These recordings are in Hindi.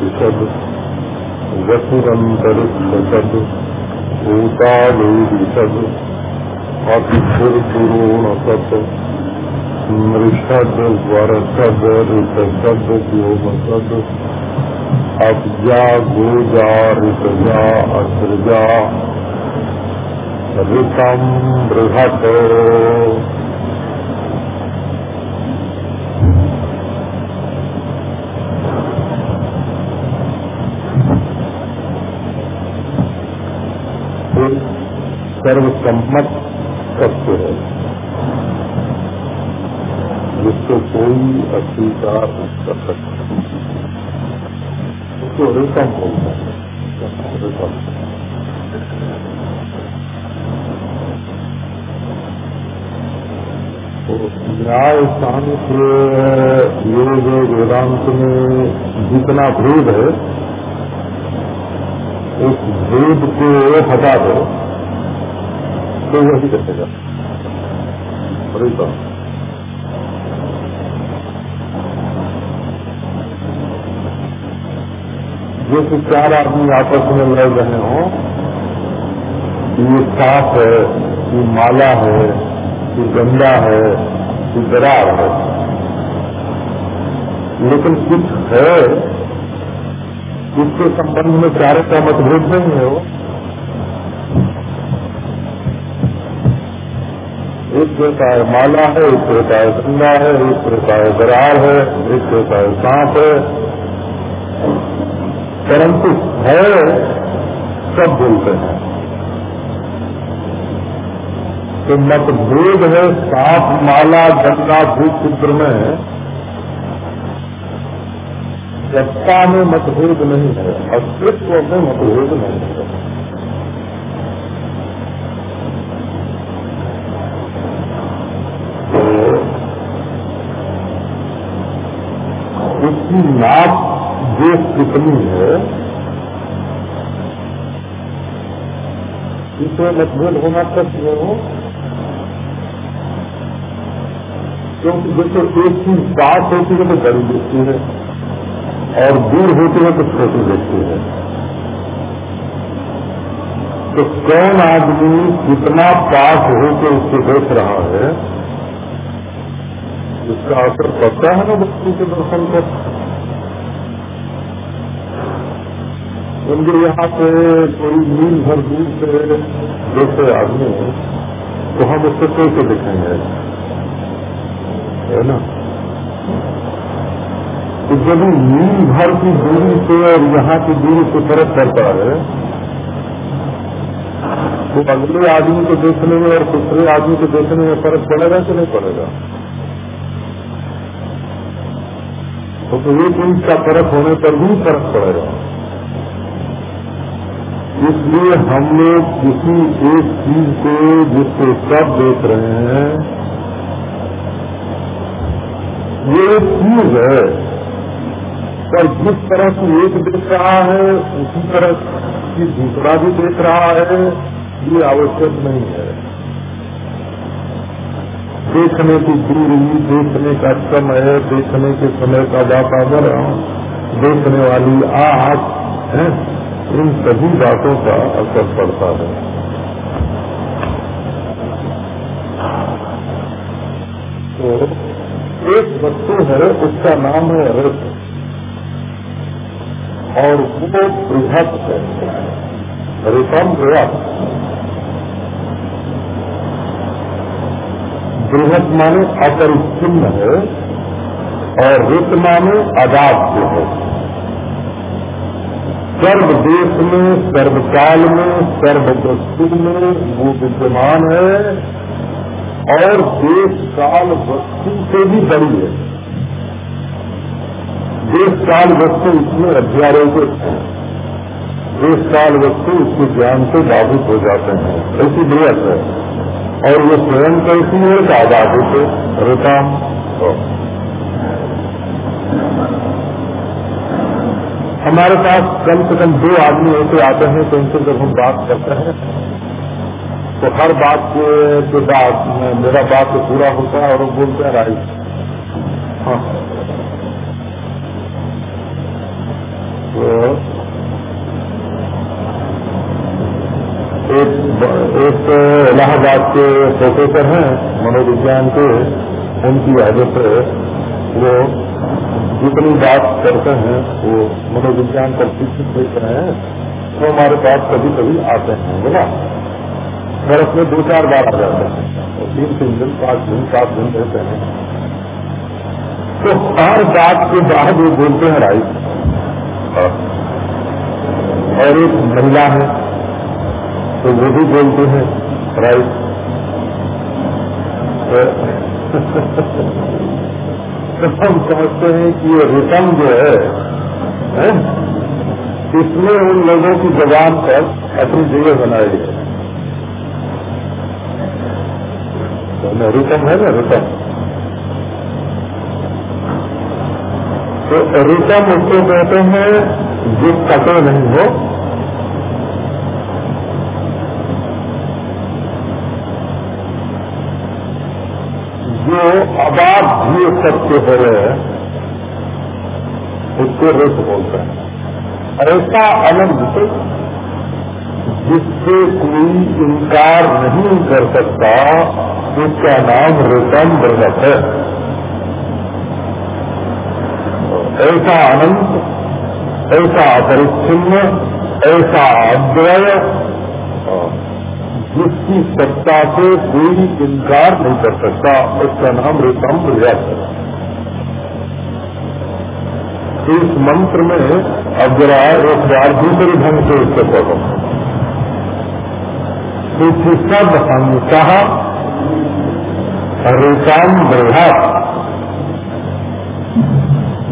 षद् वसुरन्तरिक्षषद् भूतावेदिषद् अतिथिर्पुरोणसत् नृषद् वरषद् ऋतषद् व्योमषद् अब्जा गोजा ऋतजा अग्रजा ऋतम् बृहत्। सर्वसम्मत सत्य है। जिसको कोई अस्वीकार नहीं कर सकता। उसको रिकम बोलता है। रिकम तो न्याय सांख्य योग वेदांत में जितना भेद है, उस भेद को हटा दो। वही परिता जैसे चार आदमी आपस में लड़ रहे हों, ये साफ़ है, ये माला है, ये गंदा है, ये दरार है। लेकिन कुछ है जिसके संबंध में चारों का मतभेद नहीं है वो। एक है माला है एक है गंगा है एक है दरार है एक है सांप है। परंतु है सब बोलते हैं। तो मतभेद है, सांप, माला, गंगा भूचित्र में सत्ता में मतभेद नहीं है, अस्तित्व में मतभेद नहीं है। नाप जो कितनी है इसमें मतभेद होना चाहिए हो, क्योंकि जैसे एक चीज़ पास होती है तो बड़ी दिखती है, और दूर होती है तो छोटी दिखती है। तो कौन आदमी कितना पास होकर उसको देख रहा है इसका असर पड़ता है ना वस्तु के दर्शन पर? उनके यहाँ से कोई मील भर दूर से देखे आदमी है तो हम उससे कैसे देखेंगे है ना? तो जब मील भर की दूरी से और यहाँ की दूरी से फ़र्क पड़ता है तो अगले आदमी को देखने में और दूसरे आदमी को देखने में फ़र्क पड़ेगा कि नहीं पड़ेगा? तो एक इंच का फ़र्क होने पर भी फ़र्क पड़ेगा। इसलिए हम लोग किसी एक चीज़ को जिसको सब देख रहे हैं, ये एक चीज़ है। पर जिस तरह से एक देख रहा है, उसी तरह की दूसरा भी देख रहा है, ये आवश्यक नहीं है। देखने की दूरी, देखने का समय, देखने के समय का वातावरण, देखने वाली आँख है? इन सभी बातों का असर पड़ता है। तो एक वस्तु है, उसका नाम है रस और वो बृहत है। रितम बृहत। बृहत माने अपरिच्छिन्न है, और रित माने अदाप्य है। सर्व देश में सर्वकाल में सर्व वस्तु में वो विद्यमान है और देश काल वस्तु से भी बड़ी है। देश काल वस्तु इसमें अध्यारोपित है। देश काल वस्तु उसके ज्ञान से बाधित हो जाते हैं। ऐसी बृहत है। और वो स्वयं कैसी है है। रिताम हमारे पास कम से कम दो आदमी ऐसे आते हैं तो उनसे जब हम बात करते हैं तो हर बात के बाद मेरा बात तो पूरा होता है और वो बोलते हैं, राइट। हाँ। तो एक एक इलाहाबाद के प्रोफेसर हैं, मनोविज्ञान के, उनकी वजह से वो जितनी बात करते हैं, वो मनोविज्ञान पर शिक्षित देख रहे हैं तो हमारे पास कभी कभी आते हैं बोला बरस में दो चार बार आ जाते हैं। तीन तीन दिन पाँच दिन, सात दिन रहते हैं। तो हर बात के बाद वो बोलते हैं, राइट। और एक महिला है तो वो भी बोलते हैं, राइट। तो हम समझते हैं कि ये रिटर्न जो है, है इसमें उन लोगों की जबान पर अपनी जगह बनाई है तो है ना रिटर्न तो रिटर्न उसको कहते हैं जो कटे नहीं हो जो अबाध्य सत्य हो रहे हैं, उसको रस बोलते हैं। ऐसा अनंत जिससे कोई इनकार नहीं कर सकता, उसका नाम ऋतम ब्रहत है। ऐसा अनंत, ऐसा अपरिच्छिन्न, ऐसा अद्वय जिसकी सत्ता से कोई इनकार नहीं कर सकता, उसका नाम ऋतम है। इस मंत्र में अब जरा एक दूसरे ढंग से उससे पढ़ो क्योंकि सब रेताम बृहत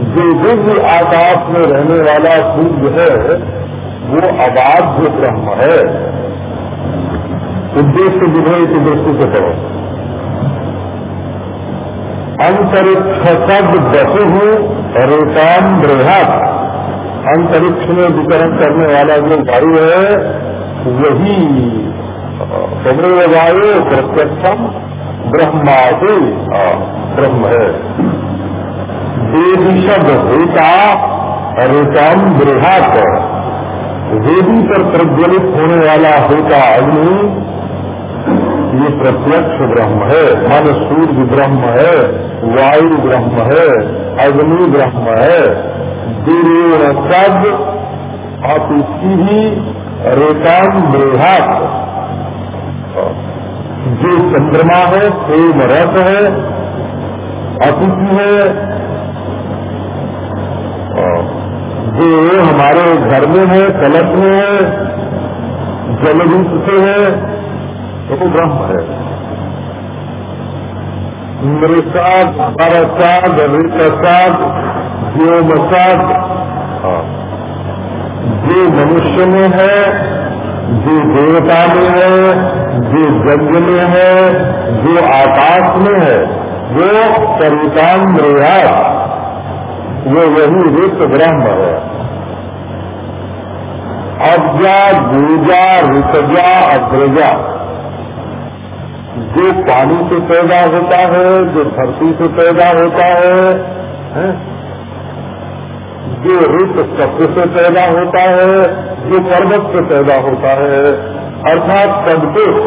जो दिव्य आकाश में रहने वाला सूर्य है, वो अबाध्य ब्रह्म है। उद्देश्य विधेय की दृष्टि से करो। अंतरिक्ष शब्द बसु हूँ रेताम बृहत। अंतरिक्ष में वितरण करने वाला जो वायु है, वही समृह वायु प्रत्यक्षम ब्रह्मादि ब्रह्म है। देवी शब्द रेता रेताम बृहत। वेदी पर प्रज्वलित होने वाला होता अग्नि ये प्रत्यक्ष ब्रह्म है। मन सूर्य ब्रह्म है। वायु ब्रह्म है। अग्नि ब्रह्म है। दिरेण सब आप इसकी ही रेतान बृहत जो चंद्रमा है प्रेम रस है, अतिथि है। जो हमारे घर में है कलश में है जल रूप से है तो ब्रह्म है। मृषाद परसाद, ऋतसाद, व्योमसाद। जो मनुष्य में है, जो देवता में है, जो जंग में है, जो आकाश में है, वो सरिताम मृहास वो वही रित ब्रह्म है। अब्जा गुजा ऋतजा अग्रजा। जो पानी से पैदा होता है जो धरती से पैदा होता है, है? जो ऋत शब्द से पैदा होता है जो पर्वत से पैदा होता है अर्थात सब कुछ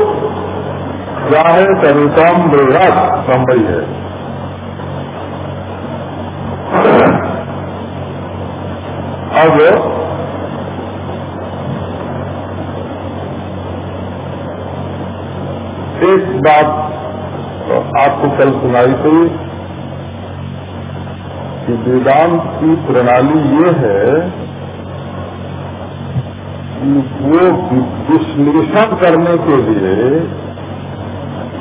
क्या है तनिकम बृहत संभव है अब एक बात आपको कल सुनाई थी कि वेदांत की प्रणाली ये है कि वो विश्लेषण करने के लिए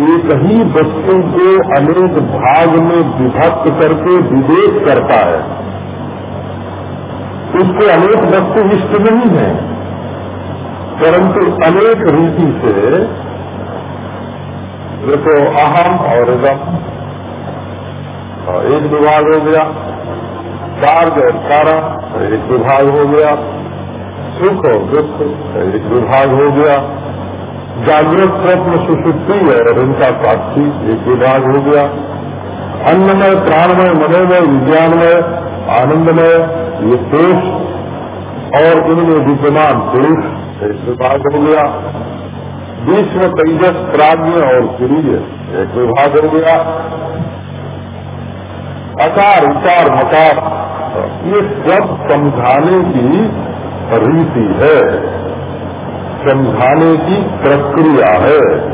एक ही वस्तु को अनेक भाग में विभक्त करके विवेक करता है। उसके अनेक वस्तु इष्ट नहीं है, परंतु अनेक रीति से देखो अहम और इदम एक विभाग हो गया कार्य और कारण एक विभाग हो गया। सुख और दुख एक विभाग हो गया। जागृत, स्वप्न, सुशुद्धि और इनका साक्षी एक विभाग हो गया। अन्नमय, प्राणमय, मनोमय, विज्ञानमय, आनंदमय, ये पुरुष और इनमें विद्यमान पुरुष एक विभाग हो गया। विश्व तेजस प्राज्ञ और प्रिय एक विभाग हो गया अकार, उकार, मकार, ये सब समझाने की रीति है। समझाने की प्रक्रिया है।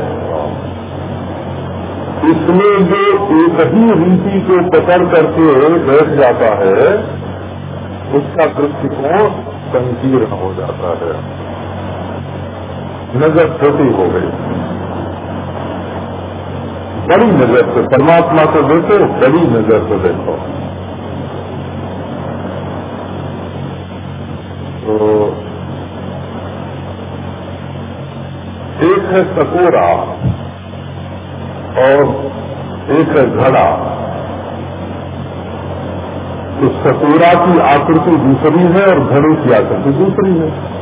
इसमें जो एक ही रीति को पकड़ करके बैठ जाता है, उसका दृष्टिकोण संकीर्ण हो जाता है। नज़र छोटी हो गई। बड़ी नज़र से परमात्मा को देखो, बड़ी नज़र से देखो। तो एक है सकोरा और एक है घड़ा। तो सकोरा की आकृति दूसरी है और घड़े की आकृति दूसरी है।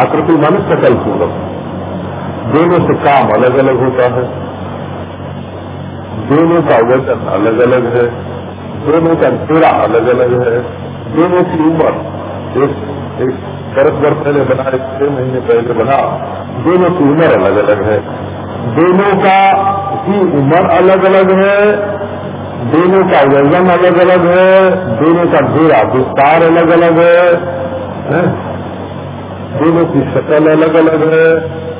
आकृति माने सकल पूरक। दोनों से काम अलग अलग होता है। दोनों का वज़न अलग अलग है। दोनों का घेरा अलग अलग है। दोनों की उम्र एक एक दस वर्ष पहले बना एक छह महीने पहले बना। दोनों की उम्र अलग अलग है। दोनों का की उम्र अलग अलग है। दोनों का वज़न अलग अलग है। दोनों का घेरा विस्तार अलग अलग है, है? दोनों की शक्ल अलग अलग है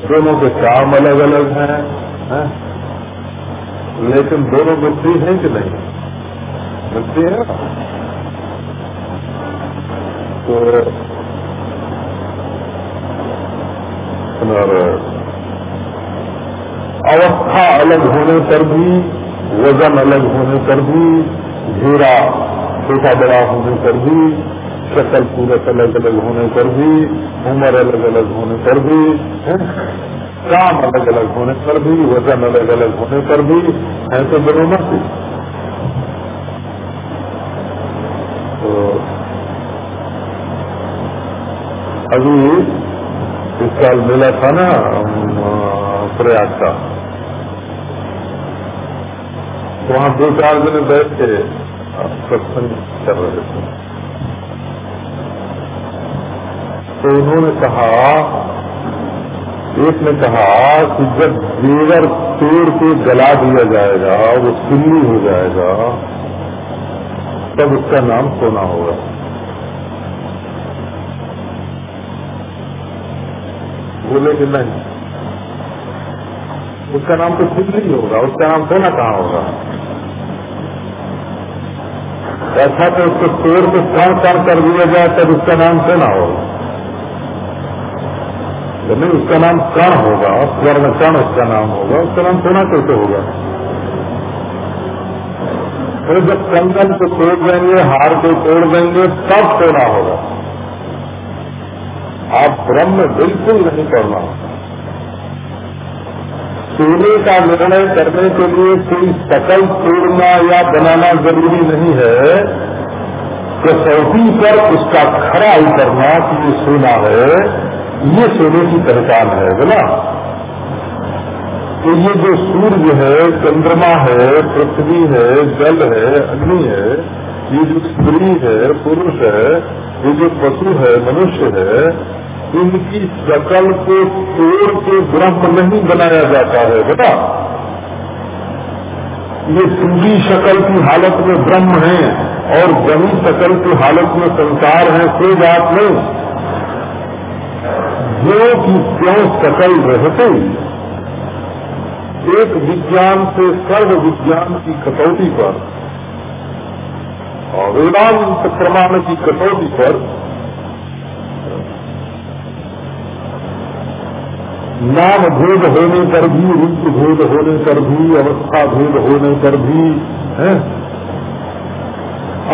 दोनों के काम अलग अलग है, है? लेकिन दोनों मिट्टी हैं कि नहीं मिट्टी है तो अवस्था अलग होने पर भी वज़न अलग होने पर भी घेरा छोटा बड़ा होने पर भी शक्ल पूरक अलग अलग होने पर भी, उम्र अलग अलग होने पर भी, काम अलग अलग होने पर भी, वज़न अलग अलग होने पर भी ऐसे दोनों मत तो अभी इस साल मेला था ना, प्रयाग का। तो वहाँ दो चार दिन बैठ के सत्संग कर रहे थे। तो उन्होंने कहा, एक ने कहा कि जब जेवर पेड़ को गला दिया जाएगा, वो सिल्ली हो जाएगा, तब उसका नाम सोना होगा। बोले कि नहीं, उसका नाम तो नहीं होगा, उसका नाम सोना कहाँ होगा? ऐसा तो उसको पेड़ के कण कण कर दिया जाए, तब उसका नाम सोना होगा। तो नहीं उसका नाम कण होगा स्वर्ण कण उसका नाम होगा, उसका नाम सोना कैसे होगा। तो जब कंगन को तोड़ देंगे, हार को तोड़ देंगे, तब सोना होगा। आप ब्रह्म बिल्कुल नहीं करना सोने का निर्णय करने के लिए कोई सकल तोड़ना या बनाना ज़रूरी नहीं है कसौटी पर उसका खड़ा उतरना कि ये सोना है। ये सोने की पहचान है बोला तो ये जो सूर्य है, चंद्रमा है, पृथ्वी है, जल है, अग्नि है, ये जो स्त्री है, पुरुष है, ये जो पशु है, मनुष्य है, इनकी शकल को तोड़ के ब्रह्म नहीं बनाया जाता है बेटा ये सूदी शकल की हालत में ब्रह्म है और जमी शकल की हालत में संसार है, कोई बात नहीं। जो कि क्यों सकल रहते? एक विज्ञान से सर्व विज्ञान की कटौती पर और वेदांत प्रमाण की कटौती पर नाम भेद होने पर भी, रूप भेद होने पर भी, अवस्था भेद होने पर भी, है?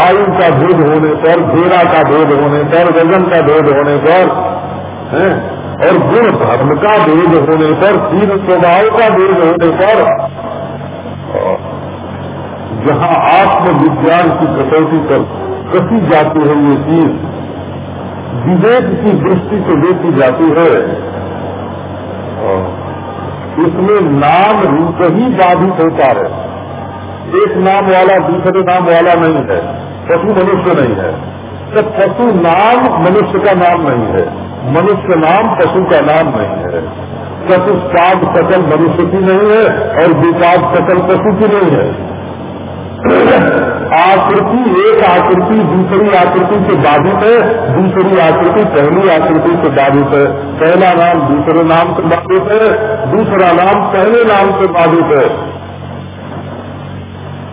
आयु का भेद होने पर घेरा का भेद होने पर, वज़न का भेद होने पर, है? और गुण धर्म का भेद होने पर, तीन स्वभाव का भेद होने पर, जहाँ आत्मविज्ञान की कसौटी पर कसी जाती है ये चीज़, विवेक की दृष्टि से देखी जाती है, इसमें नाम रूप ही बाधित होता है। एक नाम वाला दूसरे नाम वाला नहीं है, पशु मनुष्य नहीं है। तो पशु नाम मनुष्य का नाम नहीं है। मनुष्य नाम पशु का नाम नहीं है। चतुष्पाद सकल मनुष्य की नहीं है और विपाद सकल पशु की नहीं है। आकृति, एक आकृति दूसरी आकृति से बाधित है, दूसरी आकृति पहली आकृति से बाधित है। पहला नाम दूसरे नाम से बाधित है, दूसरा नाम पहले नाम से बाधित है।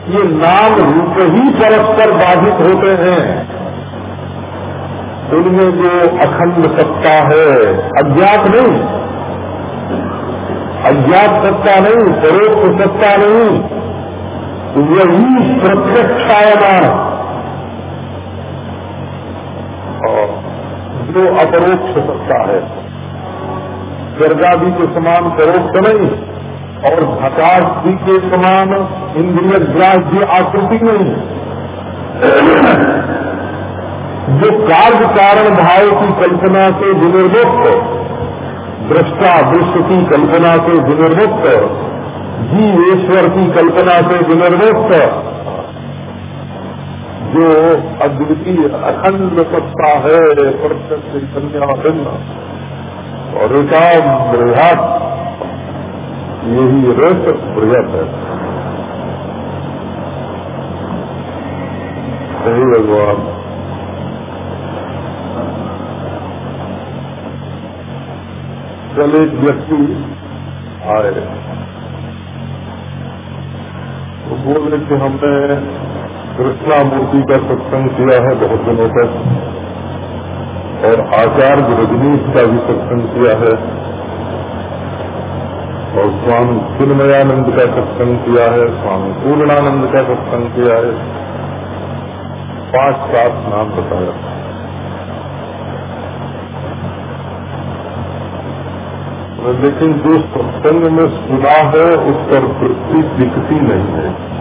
ये नाम रूप ही परस्पर बाधित होते हैं। उनमें जो अखंड सत्ता है, अज्ञात नहीं। अज्ञात सत्ता नहीं, परोक्ष सत्ता नहीं। यही प्रत्यक्षायमान जो अपरोक्ष सत्ता है स्वर्गादि के समान परोक्ष नहीं, और भकाशी के समान इंद्रिय ग्राह्य आकृति नहीं। जो कार्य कारण भाव की कल्पना से विनिर्मुक्त दृष्टा दृश्य की कल्पना से विनिर्मुक्त जीवेश्वर की कल्पना से विनिर्मुक्त जो अद्वितीय अखंड सत्ता है, प्रत्यक्ष और एकाम बृहत, यही रस बृहत है। सही भगवान। एक व्यक्ति आए। तो बोल रहे कि हमने कृष्णा मूर्ति का सत्संग किया है बहुत दिनों तक। और आचार्य रजनीश का भी सत्संग किया है। और स्वामी चिन्मयानंद का सत्संग किया है, स्वामी पूर्णानंद का सत्संग किया है। पाँच सात नाम बताया। लेकिन जो सत्संग में सुना है, उस पर वृत्ति दिखती नहीं है।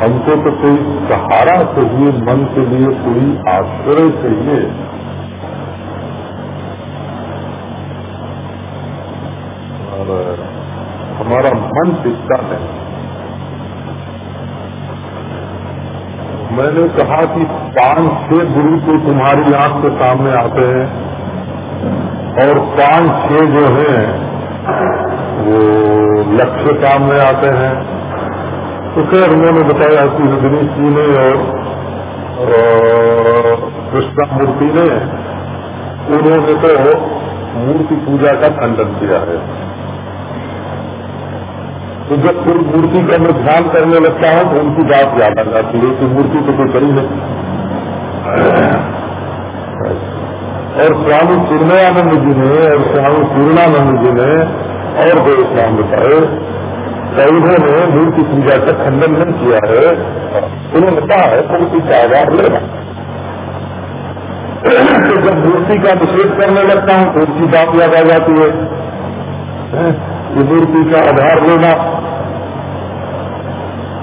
हमको तो कोई सहारा चाहिए, मन के लिए कोई आश्रय चाहिए। और हमारा मन टिकता नहीं। मैंने कहा कि पाँच छह गुरु तो तुम्हारी आँख के सामने आते हैं। और पाँच छह जो हैं, वो लक्ष्य सामने आते हैं। तो खैर, उन्होंने बताया कि रजनीश जी ने और कृष्णा मूर्ति ने, उन्होंने तो मूर्ति पूजा का खंडन किया है। तो जब कोई मूर्ति का मैं ध्यान करने लगता हूँ तो उनकी बात याद आ जाती है कि मूर्ति तो कोई करी नहीं और स्वामी चिन्मयानंद जी ने, और स्वामी पूर्णानंद जी ने, और दो इस्लाम बताए। तो उन्होंने मूर्ति पूजा का खंडन नहीं किया है। उन्होंने कहा है मूर्ति का आधार लेना तो जब मूर्ति का निषेध करने लगता हूँ तो उनकी बात याद आ जाती है। मूर्ति का आधार लेना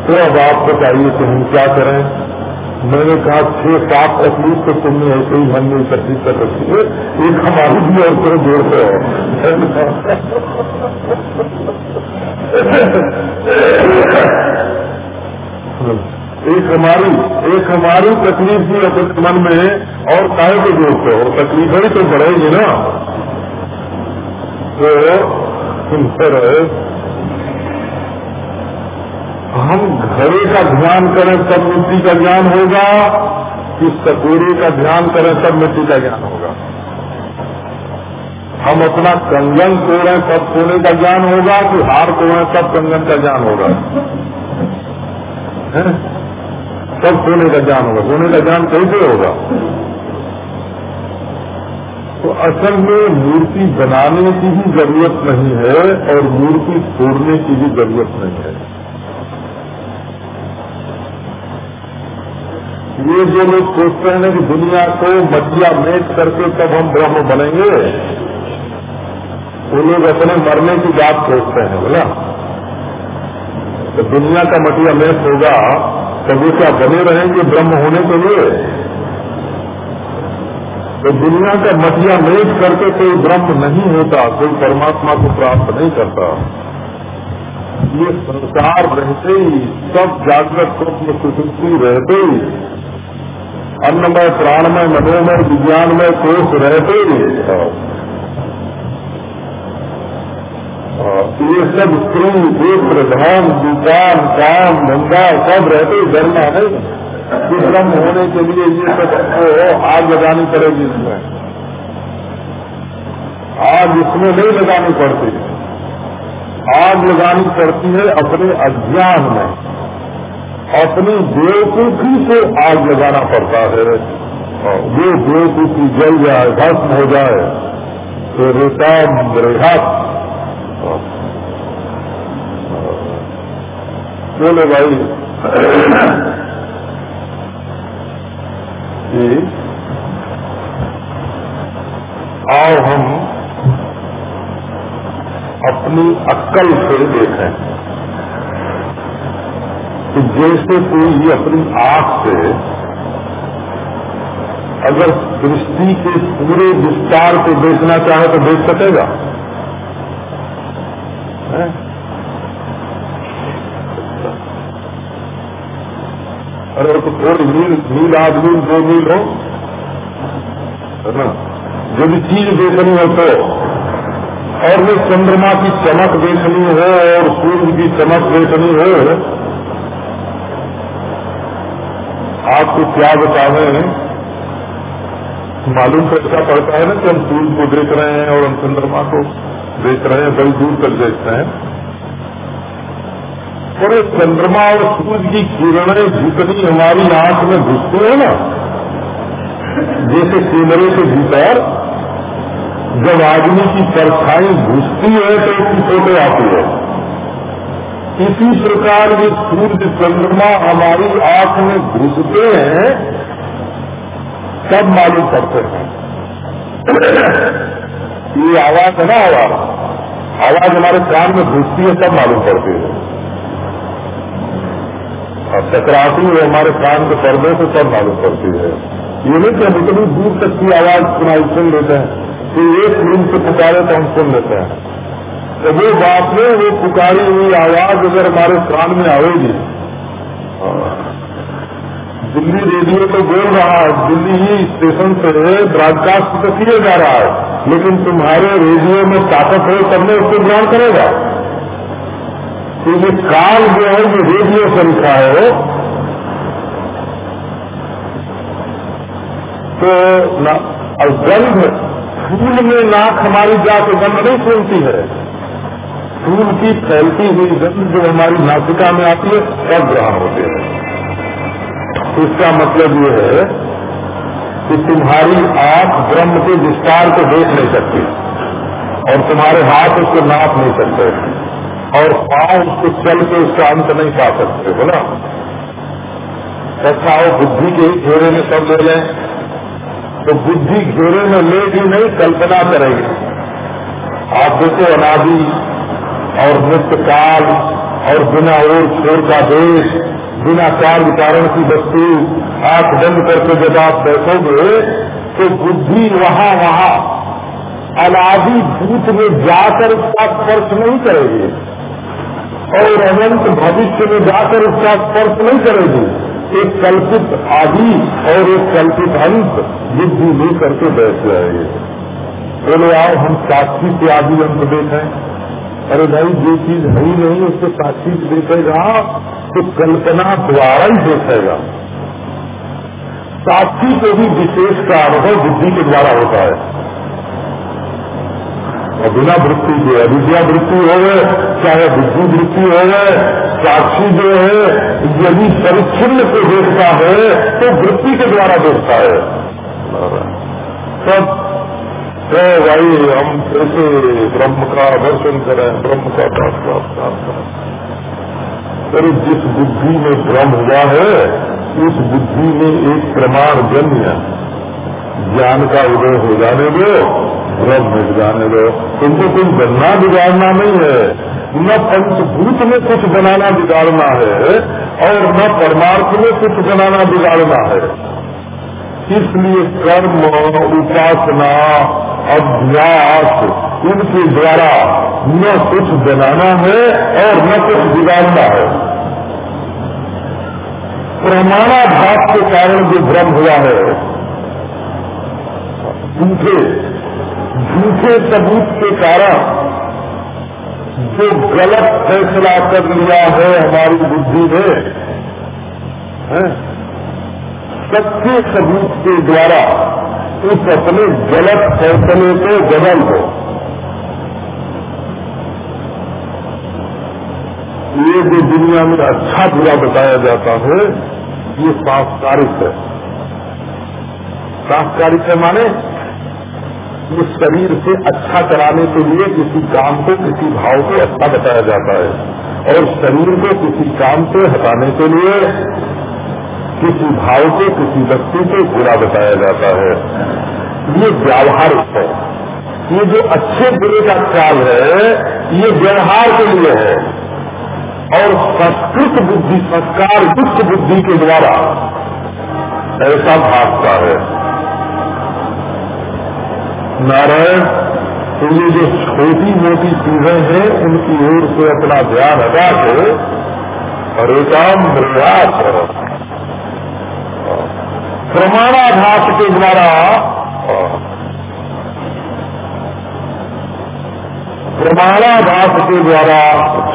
तो अब आप बताइए कि हम क्या करें? मैंने कहा, छह सात तकलीफ़ तो तुमने ऐसे ही मन में इकट्ठी कर रखी है। एक हमारी भी और तरह जोड़ते हो। एक हमारी एक हमारी तकलीफ़ भी अपने मन में और काहे को जोड़ते हो? तकलीफें ही तो बढ़ेगी ना। तो सुनते रहे। हम घड़े का ध्यान करें तब मिट्टी का ज्ञान होगा। कि सकोरे का ध्यान करें तब मिट्टी का ज्ञान होगा। हम अपना कंगन तोड़े तब सोने का ज्ञान होगा। कि हार तोड़े तब कंगन का ज्ञान होगा? तब सोने का ज्ञान होगा। सोने का ज्ञान कैसे होगा? तो असल में मूर्ति बनाने की भी ज़रूरत नहीं है और मूर्ति तोड़ने की भी ज़रूरत नहीं है। ये जो लोग सोचते हैं कि दुनिया को मटिया मेट करके तब हम ब्रह्म बनेंगे, वो लोग अपने मरने की बात सोचते हैं, बोला। तो दुनिया का मटिया मेट होगा तो वो क्या बने रहेंगे ब्रह्म होने के लिए? तो दुनिया का मटिया मेट करके कोई ब्रह्म नहीं होता, कोई परमात्मा को प्राप्त नहीं करता। ये संसार रहते ही, सब जागृत स्वप्न सुसुप्ति रहते ही अन्नमय, प्राणमय, मनोमय, विज्ञानमय, कोष रहते ही ये सब स्त्री, पुत्र, धन दुकान काम, धंधा, सब रहते ही डरना नहीं? ब्रह्म होने के लिए ये सब आग लगानी पड़ेगी इसमें। आग इसमें नहीं लगानी पड़ती। आग लगानी पड़ती है अपने अज्ञान में। अपनी बेवकूफ़ी से आग लगाना पड़ता है। वो बेवकूफ़ी जल जाए, भस्म हो जाए तो रेता रेहा बोले भाई आओ हम अपनी अक्कल से देखें। कि जैसे कोई अपनी आँख से अगर दृष्टि के पूरे विस्तार को देखना चाहे तो देख सकेगा। अरे तो थोड़ी मील आध मील दो मील हो ना? यदि चीज़ देखनी हो तो। और वो चंद्रमा की चमक देखनी हो और सूर्य की चमक देखनी हो आपको क्या बतावे मालूम तो ऐसा पड़ता है ना कि हम सूर्य को देख रहे हैं और हम चंद्रमा को देख रहे हैं बड़ी दूर तक देखते हैं। और चंद्रमा और सूर्य की किरणें जितनी हमारी आँख में घुसती है ना, जैसे कैमरे के भीतर जब आदमी की परछाई घुसती है तो फ़ोटो आती है। इसी प्रकार ये सूर्य चंद्रमा हमारी आँख में घुसते हैं, तब मालूम करते हैं। ये आवाज़ है ना आवाज़? आवाज़ हमारे कान में घुसती है, तब मालूम पड़ती है। और टकराती है हमारे कान के पर्दे से तब मालूम पड़ती है। ये नहीं कि हम दूर तक की आवाज़ सुनाई सुन लेते हैं, कि एक दिन से पुकारे तो हम सुन लेते हैं। तो वो बात में वो पुकारी हुई आवाज़ अगर हमारे कान में आवेगी दिल्ली रेडियो तो बोल रहा है, दिल्ली ही स्टेशन से ब्रॉडकास्ट तो किया जा रहा है, लेकिन तुम्हारे रेडियो में ताकत हो में उसको ग्रहण करेगा। तो ये काल जो है, ये रेडियो से लिखा है तो और गंध, फूल में नाक हमारी जाकर गंध नहीं सुनती है। फूल की फैलती हुई गंध जो हमारी नासिका में आती है, तब ग्रहण होते हैं। इसका मतलब ये है कि तुम्हारी आँख ब्रह्म के विस्तार को देख नहीं सकती और तुम्हारे हाथ उसको नाप नहीं सकते और पाँव उसको चल के उसका अंत नहीं पा सकते बोला तथा वो बुद्धि के ही घेरे में सब ले लें तो बुद्धि घेरे में लेगी नहीं, कल्पना करेगी। आप देखो अनादि और नित्य काल और बिना और छोर का देश, बिना काल कारण की वस्तु, आँख बंद करके जब आप बैठोगे तो बुद्धि वहाँ वहाँ, अनादि भूत में जाकर उसका स्पर्श नहीं करेगी। और अनंत भविष्य में जाकर उसका स्पर्श नहीं करेगी। एक कल्पित आदि और एक कल्पित अंत बुद्धि लेकर के बैठ जाएगी। बोले, आओ, हम साक्षी से आदि अंत देखें। अरे भाई जो चीज़ है ही नहीं, उसको साक्षी देखेगा तो कल्पना द्वारा ही देखेगा। साक्षी को भी विशेष का अनुभव बुद्धि के द्वारा होता है। और बिना वृत्ति के अविद्या वृत्ति हो गए, चाहे बुद्धि वृत्ति हो गए, साक्षी जो है, यदि परिच्छिन्न को देखता है तो वृत्ति के द्वारा देखता है। सब तो भाई हम कैसे ब्रह्म का दर्शन करें ब्रह्म का साक्षात्कार करें जिस बुद्धि में भ्रम हुआ है, उस बुद्धि में एक प्रमाण जन्य ज्ञान का उदय हो जाने दो ब्रह्म मिट जाने दो। तुमको कुछ बनना बिगाड़ना नहीं है, न पंचभूत में कुछ बनाना बिगाड़ना है, और न परमार्थ में कुछ बनाना बिगाड़ना है। इसलिए कर्म, उपासना अभ्यास इनके द्वारा न कुछ बनाना है और न कुछ बिगाड़ना है। प्रमाणाभास के कारण जो भ्रम हुआ है, उनके झूठे सबूत के कारण जो गलत फैसला कर लिया है हमारी बुद्धि ने सच्चे सबूत के द्वारा उस अपने गलत फैसले को बदल दो ये जो दुनिया में अच्छा बुरा बताया जाता है, ये सांस्कारिक है। सांस्कारिक है माने उस शरीर से अच्छा कराने के लिए किसी काम को किसी भाव को अच्छा बताया जाता है और शरीर को किसी काम से हटाने के लिए किसी भाव को, किसी व्यक्ति को बुरा बताया जाता है। ये व्यावहारिक है। ये जो अच्छे बुरे का ख्याल है, ये व्यवहार के लिए है। और संस्कृत बुद्धि, संस्कार युक्त बुद्धि के द्वारा ऐसा भागता है। नारायण तो ये जो छोटी मोटी चीज़ें हैं, उनकी ओर से अपना ध्यान हटा के हरे काम प्रयास प्रमाणाभास के द्वारा प्रमाणाभास के द्वारा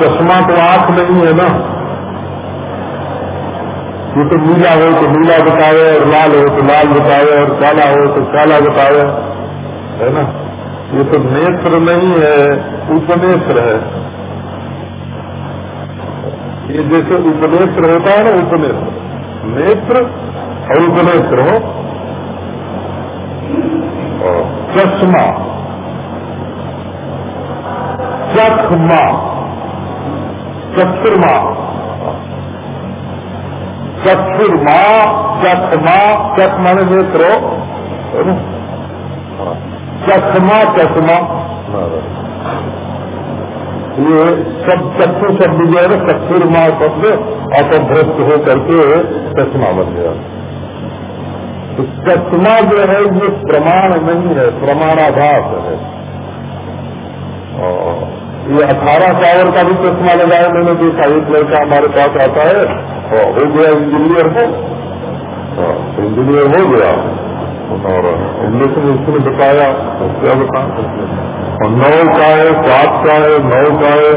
चश्मा तो आँख नहीं है ना। ये तो नीला हो तो नीला बताए और लाल हो तो लाल बताए और काला हो तो काला बताए। है ना? ये तो नेत्र नहीं है, उपनेत्र है। ये जैसे उपनेत्र होता है ना, उपनेत्र। नेत्र और उपनेत्र चश्मा। चखमा चक्षुर्मा चक्षुर्मा चखमा चख माने नेत्र चश्मा चश्मा। ये सब चक्षु शब्द जो है ना? शब्द अपभ्रष्ट होकर के चश्मा बन गया। तो चश्मा जो है, ये प्रमाण नहीं है, प्रमाणाभास है। ये अठारह पावर का भी चश्मा लगाया मैंने, देखा, एक लड़का हमारे पास आता है हो गया इंजीनियर हो। इंजीनियर हो गया। और लेकिन उसने बताया क्या बता और नौ का है, सात का है, नौ का है,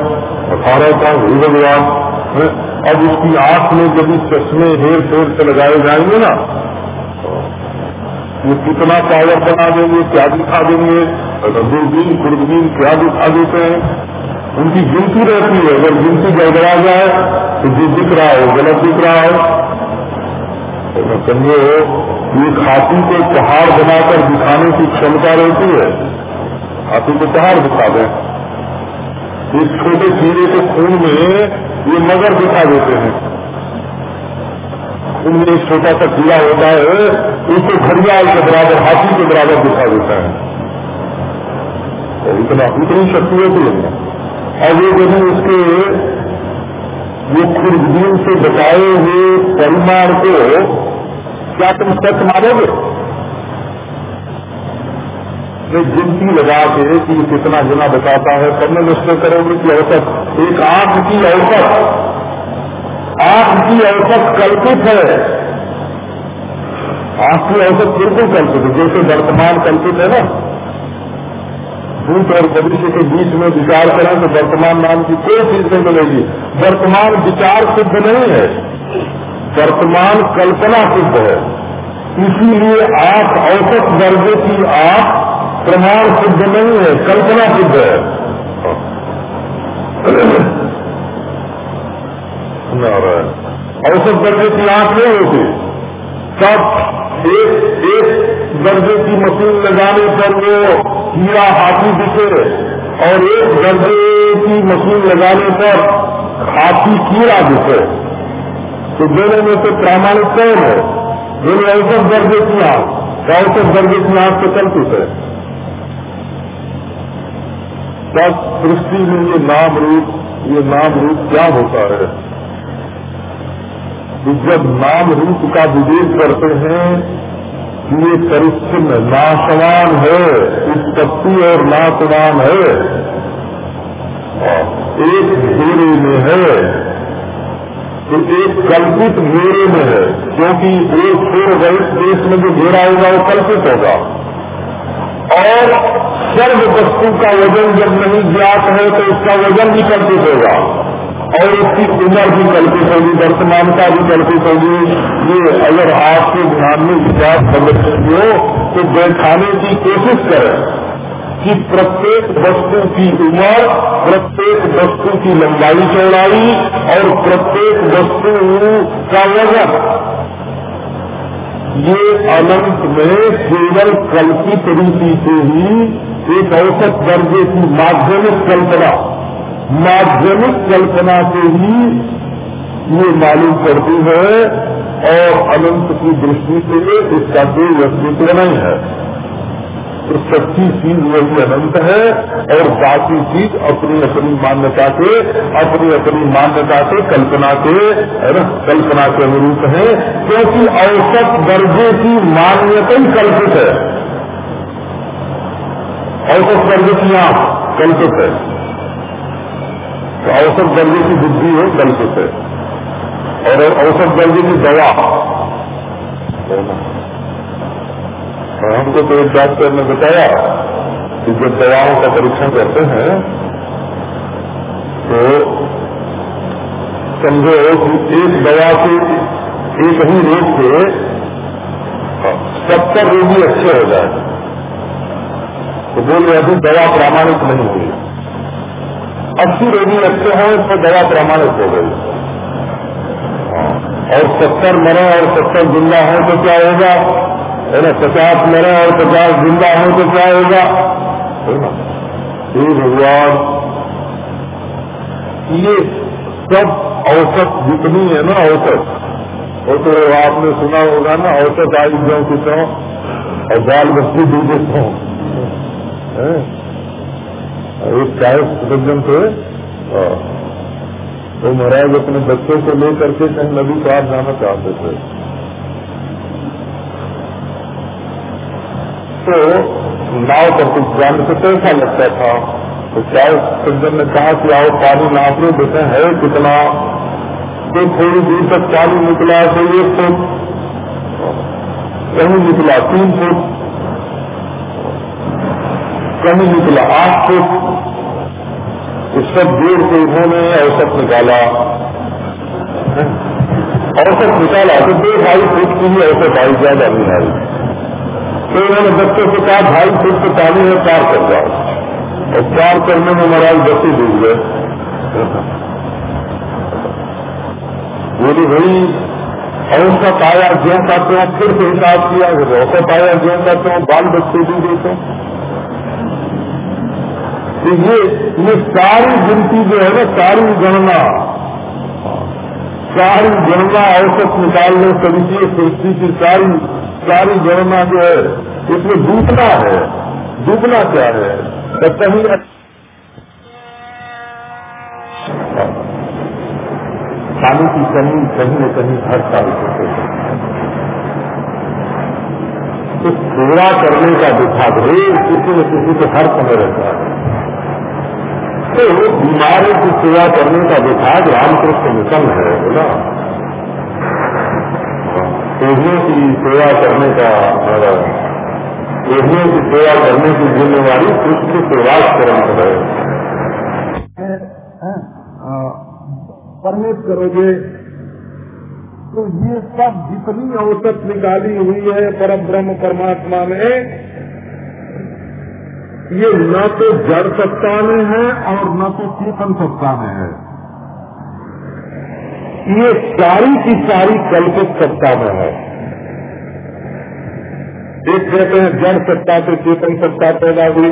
अठारह का ही भगवान अब उसकी आँख में जब चश्मे, हेर फेर से लगाए जाएँगे ना ये कितना पावर बना देंगे, क्या दिखा देंगे दूरबीन खुर्दबीन क्या दिखा देते हैं? उनकी गिनती रहती है, अगर गिनती गड़बड़ा जाए तो जो दिख रहा हो, गलत दिख रहा हो। तो समझो एक हाथी को पहाड़ बनाकर दिखाने की क्षमता रहती है। हाथी को पहाड़ दिखा दें। एक छोटे कीड़े के खून में ये मगर दिखा देते हैं। खून में एक छोटा सा कीड़ा होता है, उसको घड़ियाल के बराबर, हाथी के बराबर दिखा देता है। तो इतना इतनी शक्ति होती है और ये यदि उसके वो खुर्दीन से बताए हुए परिमाण को क्या तुम सच मारोगे गिनती लगा के कि कितना जना बताता है तब में निश्चय करोगे कि औसत एक आँख की औसत आँख की औसत कल्पित है। आँख की औसत बिल्कुल कल्पित है। जैसे वर्तमान कल्पित है ना। भूत और भविष्य के बीच में विचार करें तो वर्तमान नाम की कोई चीज़ नहीं मिलेगी। वर्तमान विचार सिद्ध नहीं है। वर्तमान कल्पना सिद्ध है। इसीलिए आप औसत दर्जे की आप प्रमाण सिद्ध नहीं है, कल्पना सिद्ध है। औसत दर्जे की आँख नहीं होती। सब एक एक दर्जे की मशीन लगाने पर वो कीड़ा हाथी दिखे। और एक दर्जे की मशीन लगाने पर हाथी कीड़ा दिखे। तो दोनों में से प्रामाणिक कौन है? दोनों औसत दर्जे की आँख। औसत दर्जे की आँख से कल्पित है? तब सृष्टि में ये नाम रूप, ये नाम रूप क्या होता है? तो जब नाम रूप का विवेक करते हैं कि ये परिश्रम नाशवान है, उत्पत्ति और नाशवान है। एक घेरे में है तो एक कल्पित घेरे में है, क्योंकि एक छोड़ गए देश में जो घेरा होगा वो कल्पित होगा। और सर्व वस्तु का वज़न जब नहीं ज्ञात है तो उसका वज़न भी कल्पित होगा। और उसकी उम्र भी कल्पित होगी वर्तमानता भी कल्पित होगी। ये अगर आपके ध्यान में विचार प्रदर्शित हो तो बैठाने की कोशिश करें कि प्रत्येक वस्तु की उम्र, प्रत्येक वस्तु की लंबाई चौड़ाई और प्रत्येक वस्तु का वज़न। ये अनंत में केवल कल्पित रीति से ही एक औसत दर्जे की माध्यमिक कल्पना। माध्यमिक कल्पना से ही ये मालूम करती है और अनंत की दृष्टि से इसका कोई अस्तित्व नहीं है। तो सच्ची चीज़ वही अनंत है और बाकी चीज़ अपनी अपनी मान्यता के अपनी अपनी मान्यता के कल्पना के कल्पना के अनुरूप है, क्योंकि औसत दर्जे की मान्यता ही कल्पित है। औसत दर्जे की आँख कल्पित है। तो औसत दर्जे की बुद्धि है, कल्पित से और औसत दर्जे की दवा हमको तो एक डॉक्टर ने बताया कि जब दवाओं का परीक्षण करते हैं तो समझो कि एक दवा से एक ही रोग से सत्तर रोगी अच्छे हो जाए। तो बोल रहे अभी दवा प्रामाणिक नहीं हुई अस्सी रोगी अच्छे हों तो दवा प्रामाणिक हो गई। और सत्तर मरे और सत्तर ज़िंदा हो तो क्या होगा? है ना, पचास मरे और पचास ज़िंदा हो तो क्या होगा? है हे भगवान, ये सब औसत जितनी है ना औसत, वो तो आपने सुना होगा ना, औसत आई जो कितों और बाल बच्चे दूधे तो एक चालीस दर्जन थे तो महाराज अपने बच्चों को लेकर के कहीं नदी पार जाना चाहते थे। तो नाव पर कुछ जाने से कैसा लगता था? तो चाय सज्जन ने कहा कि आओ, पानी नाप लो देते है, कितना? तो थोड़ी दूर तक पानी निकला तो एक फुट। कहीं निकला, तीन फुट। कहीं निकला। आठ फुट इस सब देर से उन्होंने औसत निकाला। औसत निकाला तो दो ढाई फुट की ही औसत आई, ज़्यादा नहीं आई। तो उन्होंने बच्चों से कहा भाई फिर तो पानी में पार कर जाओ। और पार करने में महाराज बच्चे डूब गए। बोली, भाई, औसत आया, ज्यो का त्यों फिर से हिसाब किया औसत आया, ज्यो का त्यों बाल बच्चे डूबे थे तो ये ये सारी गिनती जो है ना, सारी गणना सारी गणना औसत निकालने तरीके सृष्टि की सारी सारी गणना जो है, इसमें डूबना है। डूबना क्या है? तो कहीं पानी की कमी कहीं न कहीं हर साल होते तो सेवा करने का विभाग है किसी न किसी को हर समय रहता है। तो बीमारों की सेवा करने का विभाग रामकृष्ण मिशन है बोला रोगियों की सेवा करने का रोगियों की सेवा करने की जिम्मेवारी कृष्ण सेवाकरण है। परमित करोगे? तो ये सब जितनी औसत निकाली हुई है परम ब्रह्म परमात्मा में ये न तो जड़ सत्ता में है और न तो चेतन सत्ता में है। ये सारी की सारी कल्पित सत्ता में है। एक कहते हैं जड़ सत्ता से चेतन सत्ता पैदा हुई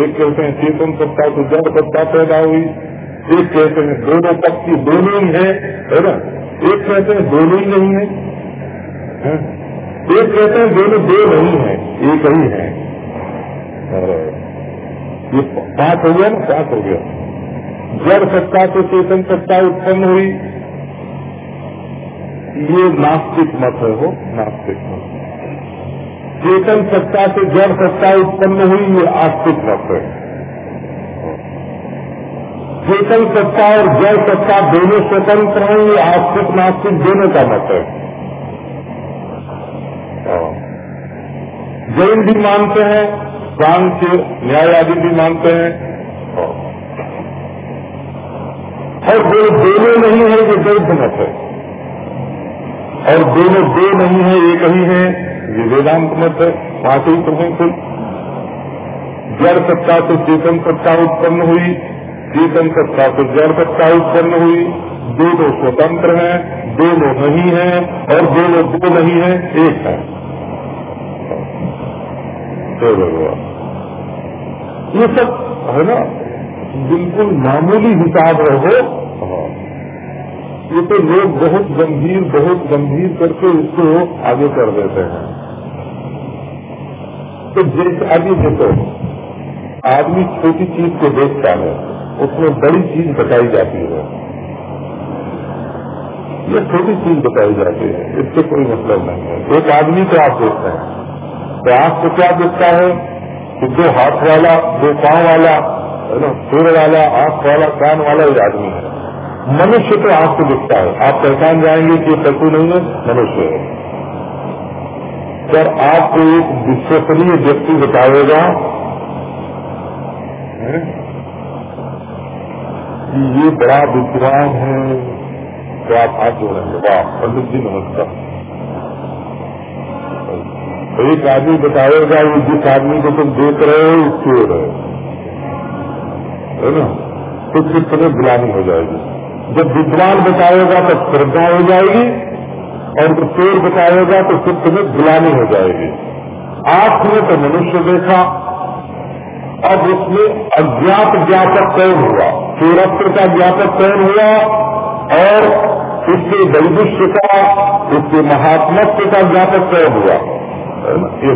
एक कहते हैं चेतन सत्ता से जड़ सत्ता पैदा हुई एक कहते हैं दोनों पक्षी दोनों ही है ना? एक कहते हैं दोनों ही नहीं है, है? एक कहते हैं दोनों दो नहीं है एक ही है। ये पाँच हो गया ना पाँच हो गया। जड़ सत्ता से चेतन सत्ता उत्पन्न हुई। ये नास्तिक मत है वो, नास्तिक मत। चेतन सत्ता से जड़ सत्ता उत्पन्न हुई, ये आस्तिक मत है। चेतन सत्ता और जड़ सत्ता दोनों स्वतंत्र हैं, ये आस्तिक, नास्तिक दोनों का मत है। जैन भी मानते हैं सांख्य न्याय आदि भी मानते हैं। और जो दोनों नहीं है ये बौद्ध मत है और दोनों दो नहीं है, एक ही है, ये वेदांत मत है वहाँ से ही तुम्हें कोई जड़ सत्ता से चेतन सत्ता उत्पन्न हुई, चेतन सत्ता से जड़ सत्ता उत्पन्न हुई। दोनों स्वतंत्र हैं दोनों नहीं है, और दोनों दो नहीं है, एक है। तो भगवान। ये सब, है ना? बिल्कुल मामूली हिसाब रहो। ये तो लोग बहुत गंभीर बहुत गंभीर करके इसको आगे कर देते हैं। तो जैसे आगे देखो, आदमी छोटी चीज़ को देखता है, उसमें बड़ी चीज़ बताई जाती है। ये छोटी चीज़ बताई जाती है, इससे कोई मतलब नहीं है। एक आदमी को आप देखते हैं तो आपको क्या देखता है? कि दो हाथ वाला, दो पाँव वाला, है ना, सिर वाला, आँख वाला, कान वाला एक आदमी है। मनुष्य तो आँख आपको दिखता है। आप पहचान जाएँगे कि पशु नहीं है, मनुष्य है। पर आपको एक विश्वसनीय व्यक्ति बताएगा कि ये बड़ा विद्वान है तो आप हाथ जोड़ेंगे वाह, पंडित जी, नमस्कार। एक आदमी बताएगा, ये जिस आदमी को तुम देख रहे हो चोर है। है ना? तो फिर तुम्हें गुलामी हो जाएगी। जब विद्वान बताएगा तो श्रद्धा हो जाएगी, और जब चोर बताएगा तो फिर तुम्हें गुलामी हो जाएगी। आपने तो मनुष्य देखा, अब उसमें अज्ञात ज्ञापक कौन हुआ? चौरस्त्र का ज्ञापक कौन हुआ? और उसके वैदिष्य का, उसके महात्मत्व का ज्ञापक कौन हुआ? ये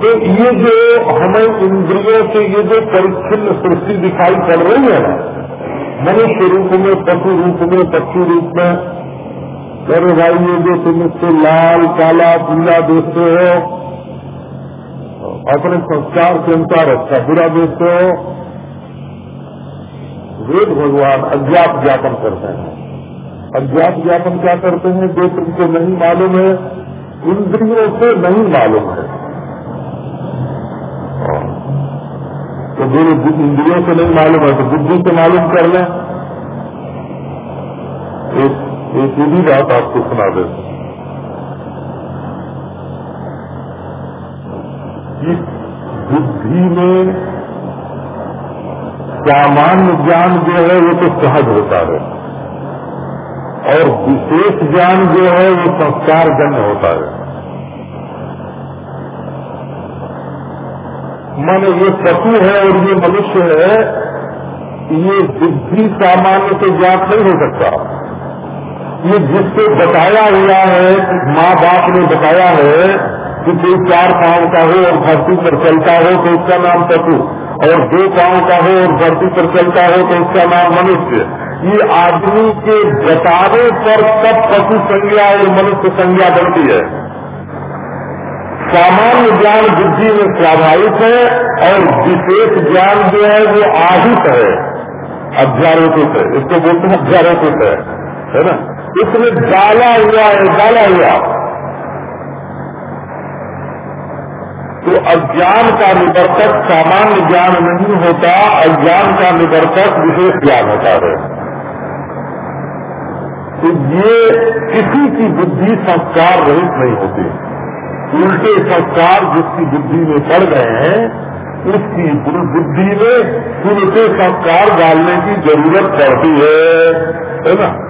तो ये जो हमें इंद्रियों से ये जो परिच्छिन्न सृष्टि दिखाई पड़ रही है ना, मनुष्य रूप में, पशु रूप में, पक्षी रूप में अरे भाई, ये जो तुम इसको लाल, काला, पीला देखते हो, अपने संस्कार के अनुसार अच्छा बुरा देखते हो, वेद भगवान अज्ञात ज्ञापन करते हैं। अज्ञात ज्ञापन क्या करते हैं जो तुमको नहीं मालूम है? इंद्रियों से नहीं मालूम है। तो जो इंद्रियों से नहीं मालूम है तो बुद्धि से मालूम कर लें। एक एक सीधी बात आपको सुना देते बुद्धि में सामान्य ज्ञान जो है, वो तो सहज होता है। और विशेष ज्ञान जो है वो संस्कार जन्य होता है। माने ये पशु है और ये मनुष्य है, ये बुद्धि सामान्य से ज्ञात नहीं हो सकता। ये जिससे बताया हुआ है माँ बाप ने बताया है कि कोई चार पाँव का हो और धरती पर चलता हो तो उसका नाम पशु और दो पाँव का हो और धरती पर चलता हो तो उसका नाम मनुष्य। ये आदमी के बताने पर सब पशु संज्ञा और मनुष्य संज्ञा बनती है। सामान्य ज्ञान बुद्धि में स्वाभाविक है और विशेष ज्ञान जो है वो आहित है। अध्यारोपित है। इसको बोलते हैं अध्यारोपित है। है ना? इसमें डाला हुआ है डाला हुआ। तो अज्ञान का निवर्तक सामान्य ज्ञान नहीं होता, अज्ञान का निवर्तक विशेष ज्ञान होता है। तो ये किसी की बुद्धि संस्कार रहित नहीं होती। उल्टे संस्कार जिसकी बुद्धि में पड़ गए हैं, उसकी बुद्धि में उल्टे संस्कार डालने की ज़रूरत पड़ती है। है ना?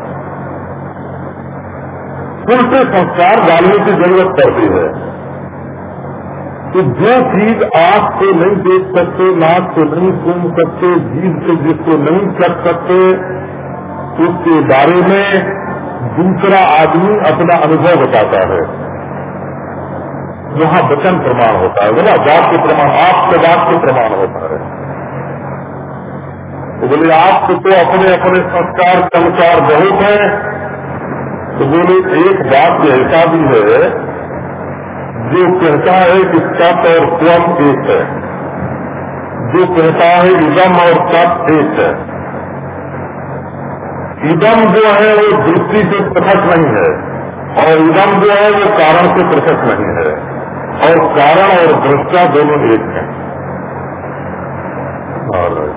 उल्टे संस्कार डालने की ज़रूरत पड़ती है। तो जो चीज़ आँख से नहीं देख सकते, नाक से नहीं सुन सकते जीव से जिसको नहीं कर सकते, उसके बारे में दूसरा आदमी अपना अनुभव बताता है। वहाँ वचन प्रमाण होता है बोला बात के प्रमाण आपके बात के प्रमाण होता है। तो बोले आपको तो अपने अपने संस्कार संस्कार बहुत है तो बोले, एक बात ऐसा भी है जो कहता है कि तप और स्वम एक है। जो कहता है इदम और तप एक है। इदम जो है, वो दृष्टि से पृथक नहीं है। और इदम जो है, वो कारण से पृथक नहीं है। और कारण और दृष्टा दोनों एक हैं। और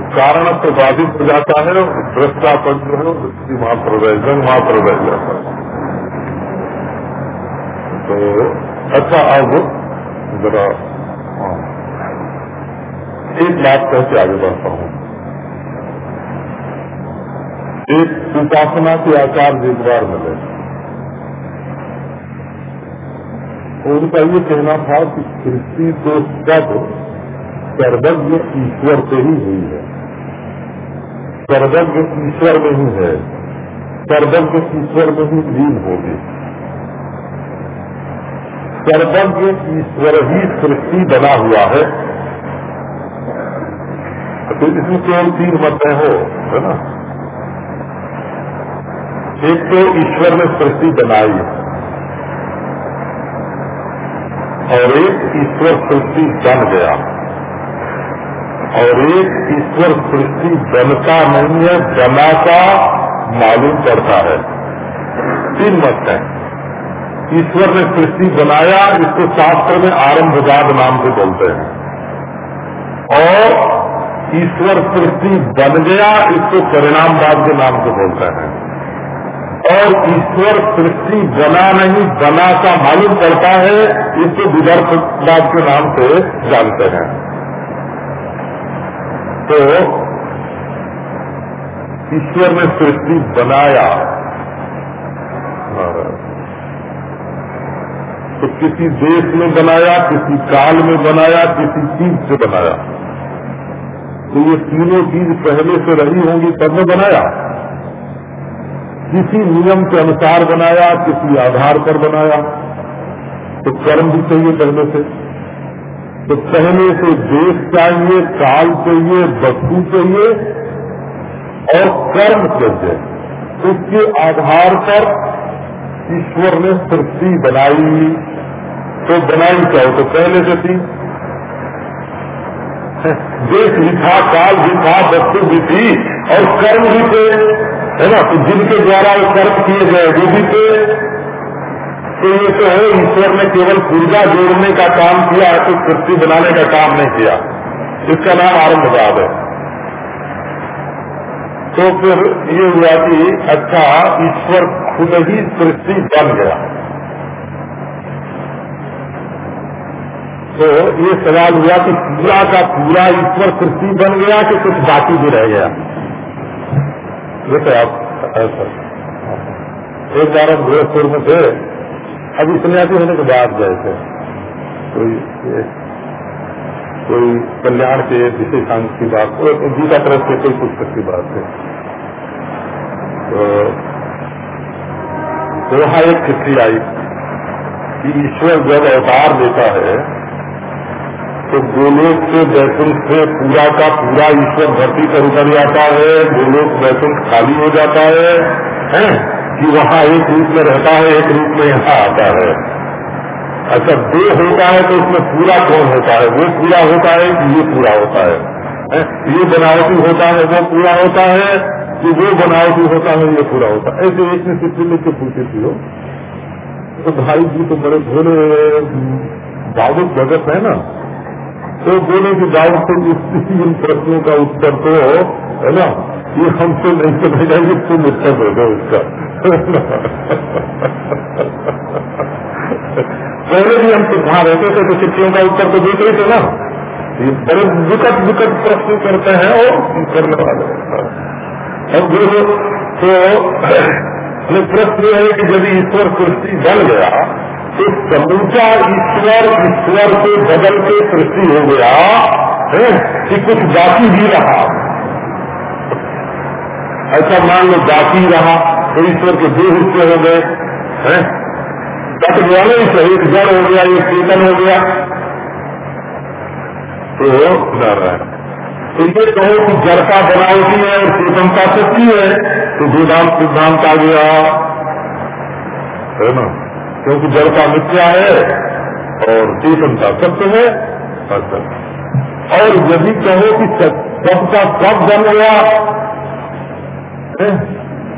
कारण तो बाधित हो जाता है, दृष्टा पद जो है दृष्टि मात्र जंग मात्र है तो अच्छा अब जरा हाँ, एक बात कह के आगे बढ़ता हूँ। एक उपासना के आकार जितवार मिले। उनका ये कहना था कि सृष्टि तो सब सर्वज्ञ ईश्वर से ही हुई है। सर्वज्ञ ईश्वर में ही है। सर्वज्ञ ईश्वर में ही लीन होगी। सर्वज्ञ ईश्वर ही सृष्टि बना हुआ है। तो इसमें केवल तीन मत हो है ना? एक तो ईश्वर ने सृष्टि बनाई और एक ईश्वर सृष्टि बन गया। और एक ईश्वर सृष्टि बनता नहीं है बना का मालूम पड़ता है। तीन मत है। ईश्वर ने सृष्टि बनाया, इसको शास्त्र में आरंभवाद नाम से बोलते हैं। और ईश्वर सृष्टि बन गया, इसको परिणामवाद के नाम से बोलते हैं। और ईश्वर सृष्टि बना नहीं, बना का मालूम पड़ता है, इसको विदर्भवाद के नाम से जानते हैं। तो ईश्वर ने सृष्टि बनाया। तो किसी देश में बनाया, किसी काल में बनाया, किसी चीज़ से बनाया। तो ये तीनों चीज़ पहले से रही होंगी, तब में बनाया। किसी नियम के अनुसार बनाया, किसी आधार पर बनाया। तो कर्म भी चाहिए पहले से। तो पहले से देश चाहिए, काल चाहिए, वस्तु चाहिए, और कर्म चाहिए। उसके आधार पर ईश्वर ने सृष्टि बनाई। तो बनाई क्या हो तो पहले से थी। देश भी था, काल भी था, वस्तु भी थी, और कर्म भी थे, है ना? तो जिनके द्वारा वो कर्म किए गए वो भी थे। तो ये तो है, ईश्वर ने केवल पूर्जा जोड़ने का काम किया है तो सृष्टि बनाने का काम नहीं किया। इसका नाम आरंभवाद है। तो फिर ये हुआ कि अच्छा ईश्वर खुद ही सृष्टि बन गया। तो ये सवाल हुआ कि पूरा का पूरा ईश्वर कृषि बन गया कि कुछ बाकी भी रह गया? ये तो आप एक बार हम गोरखपुर में थे अभी सन्यासी होने के बाद गए थे। कोई कोई कल्याण के विशेषांक की बात गीता तरफ़ से कोई पुस्तक की बात है। तो वहाँ एक चिट्ठी आई कि ईश्वर जब अवतार देता है तो गोलोक से वैकुंठ से पूरा का पूरा ईश्वर धरती पर उतर जाता है, गोलोक वैकुंठ खाली हो जाता है, हैं? कि वहाँ एक रूप में रहता है, एक रूप में यहाँ आता है। अच्छा दो होता है तो उसमें पूरा कौन होता है? वो पूरा होता है कि ये पूरा होता है? ये बनावटी होता है, वो पूरा होता है, कि वो बनावटी होता है, ये पूरा होता है। ऐसे एक ने लिख के पूछी थी हो तो भाई जी तो बड़े भोले भावुक भगत है ना। तो बोले कि दाऊद से इन प्रश्नों का उत्तर तो है ना? ये हमसे नहीं समझ आएँगे तुम उत्तर दे दो इसका। पहले भी हम वहाँ रहते थे तो चिट्ठियों का उत्तर तो देते ही थे ना। ये बड़े विकट विकट प्रश्न करते हैं और करने वाले अब देखो तो प्रश्न है कि यदि ईश्वर सृष्टि बन गया तो समूचा ईश्वर ईश्वर को बदल के सृष्टि हो गया, है, कि कुछ बाकी भी रहा। ऐसा मान लो बाकी रहा तो ईश्वर के दो हिस्से हो गए, हैं। दस गया नहीं तो एक जड़ हो गया एक चेतन हो गया। तो नारायण तो ये कहो कि जड़ का बनावटी है और चेतनता सच्ची है तो वेदांत सिद्धांत आ गया, है ना? क्योंकि जड़ का मिथ्या है और चेतन का सत्य है और यदि कहो कि सबका सब बन गया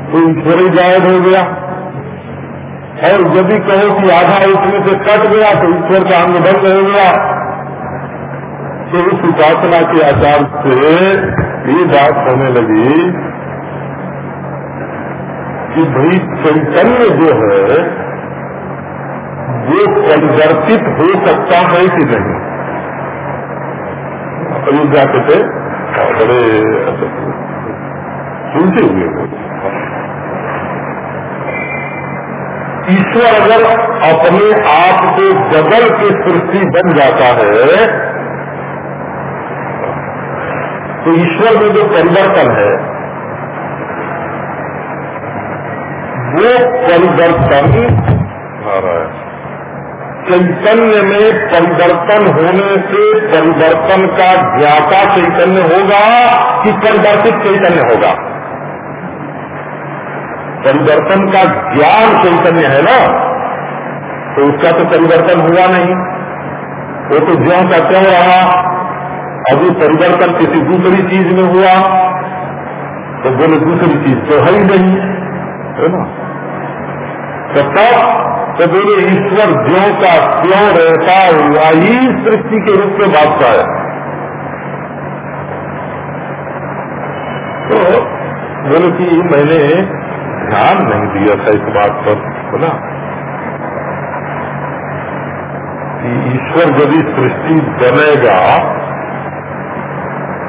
तो ईश्वर ही जायद हो गया। और यदि कहो कि आधा उसमें से कट गया तो ईश्वर का अंग बंद हो गया। तो उस उपासना के आचार से ये बात होने लगी कि भाई चैतन्य जो है वो परिवर्तित हो सकता है कि नहीं? अयोध्या के थे, बड़े सुनते हुए। ईश्वर अगर अपने आप को बदल के सृष्टि बन जाता है तो ईश्वर में जो परिवर्तन है, वो परिवर्तन आ रहा है चैतन्य में परिवर्तन होने से परिवर्तन का ज्ञाता चैतन्य होगा कि परिवर्तित चैतन्य होगा? परिवर्तन का ज्ञान चैतन्य है ना? तो उसका तो परिवर्तन हुआ नहीं। वो तो ज्यो का क्यों रहा। अभी परिवर्तन किसी दूसरी चीज़ में हुआ। तो बोले दूसरी चीज़ तो है ही नहीं। है ना? तो तब तो बोले ईश्वर ज्यो का क्यों रहता हुआ ही सृष्टि के रूप में बादशाह है। तो बोले कि मैंने ध्यान नहीं दिया था इस बात पर बोला कि ईश्वर यदि सृष्टि बनेगा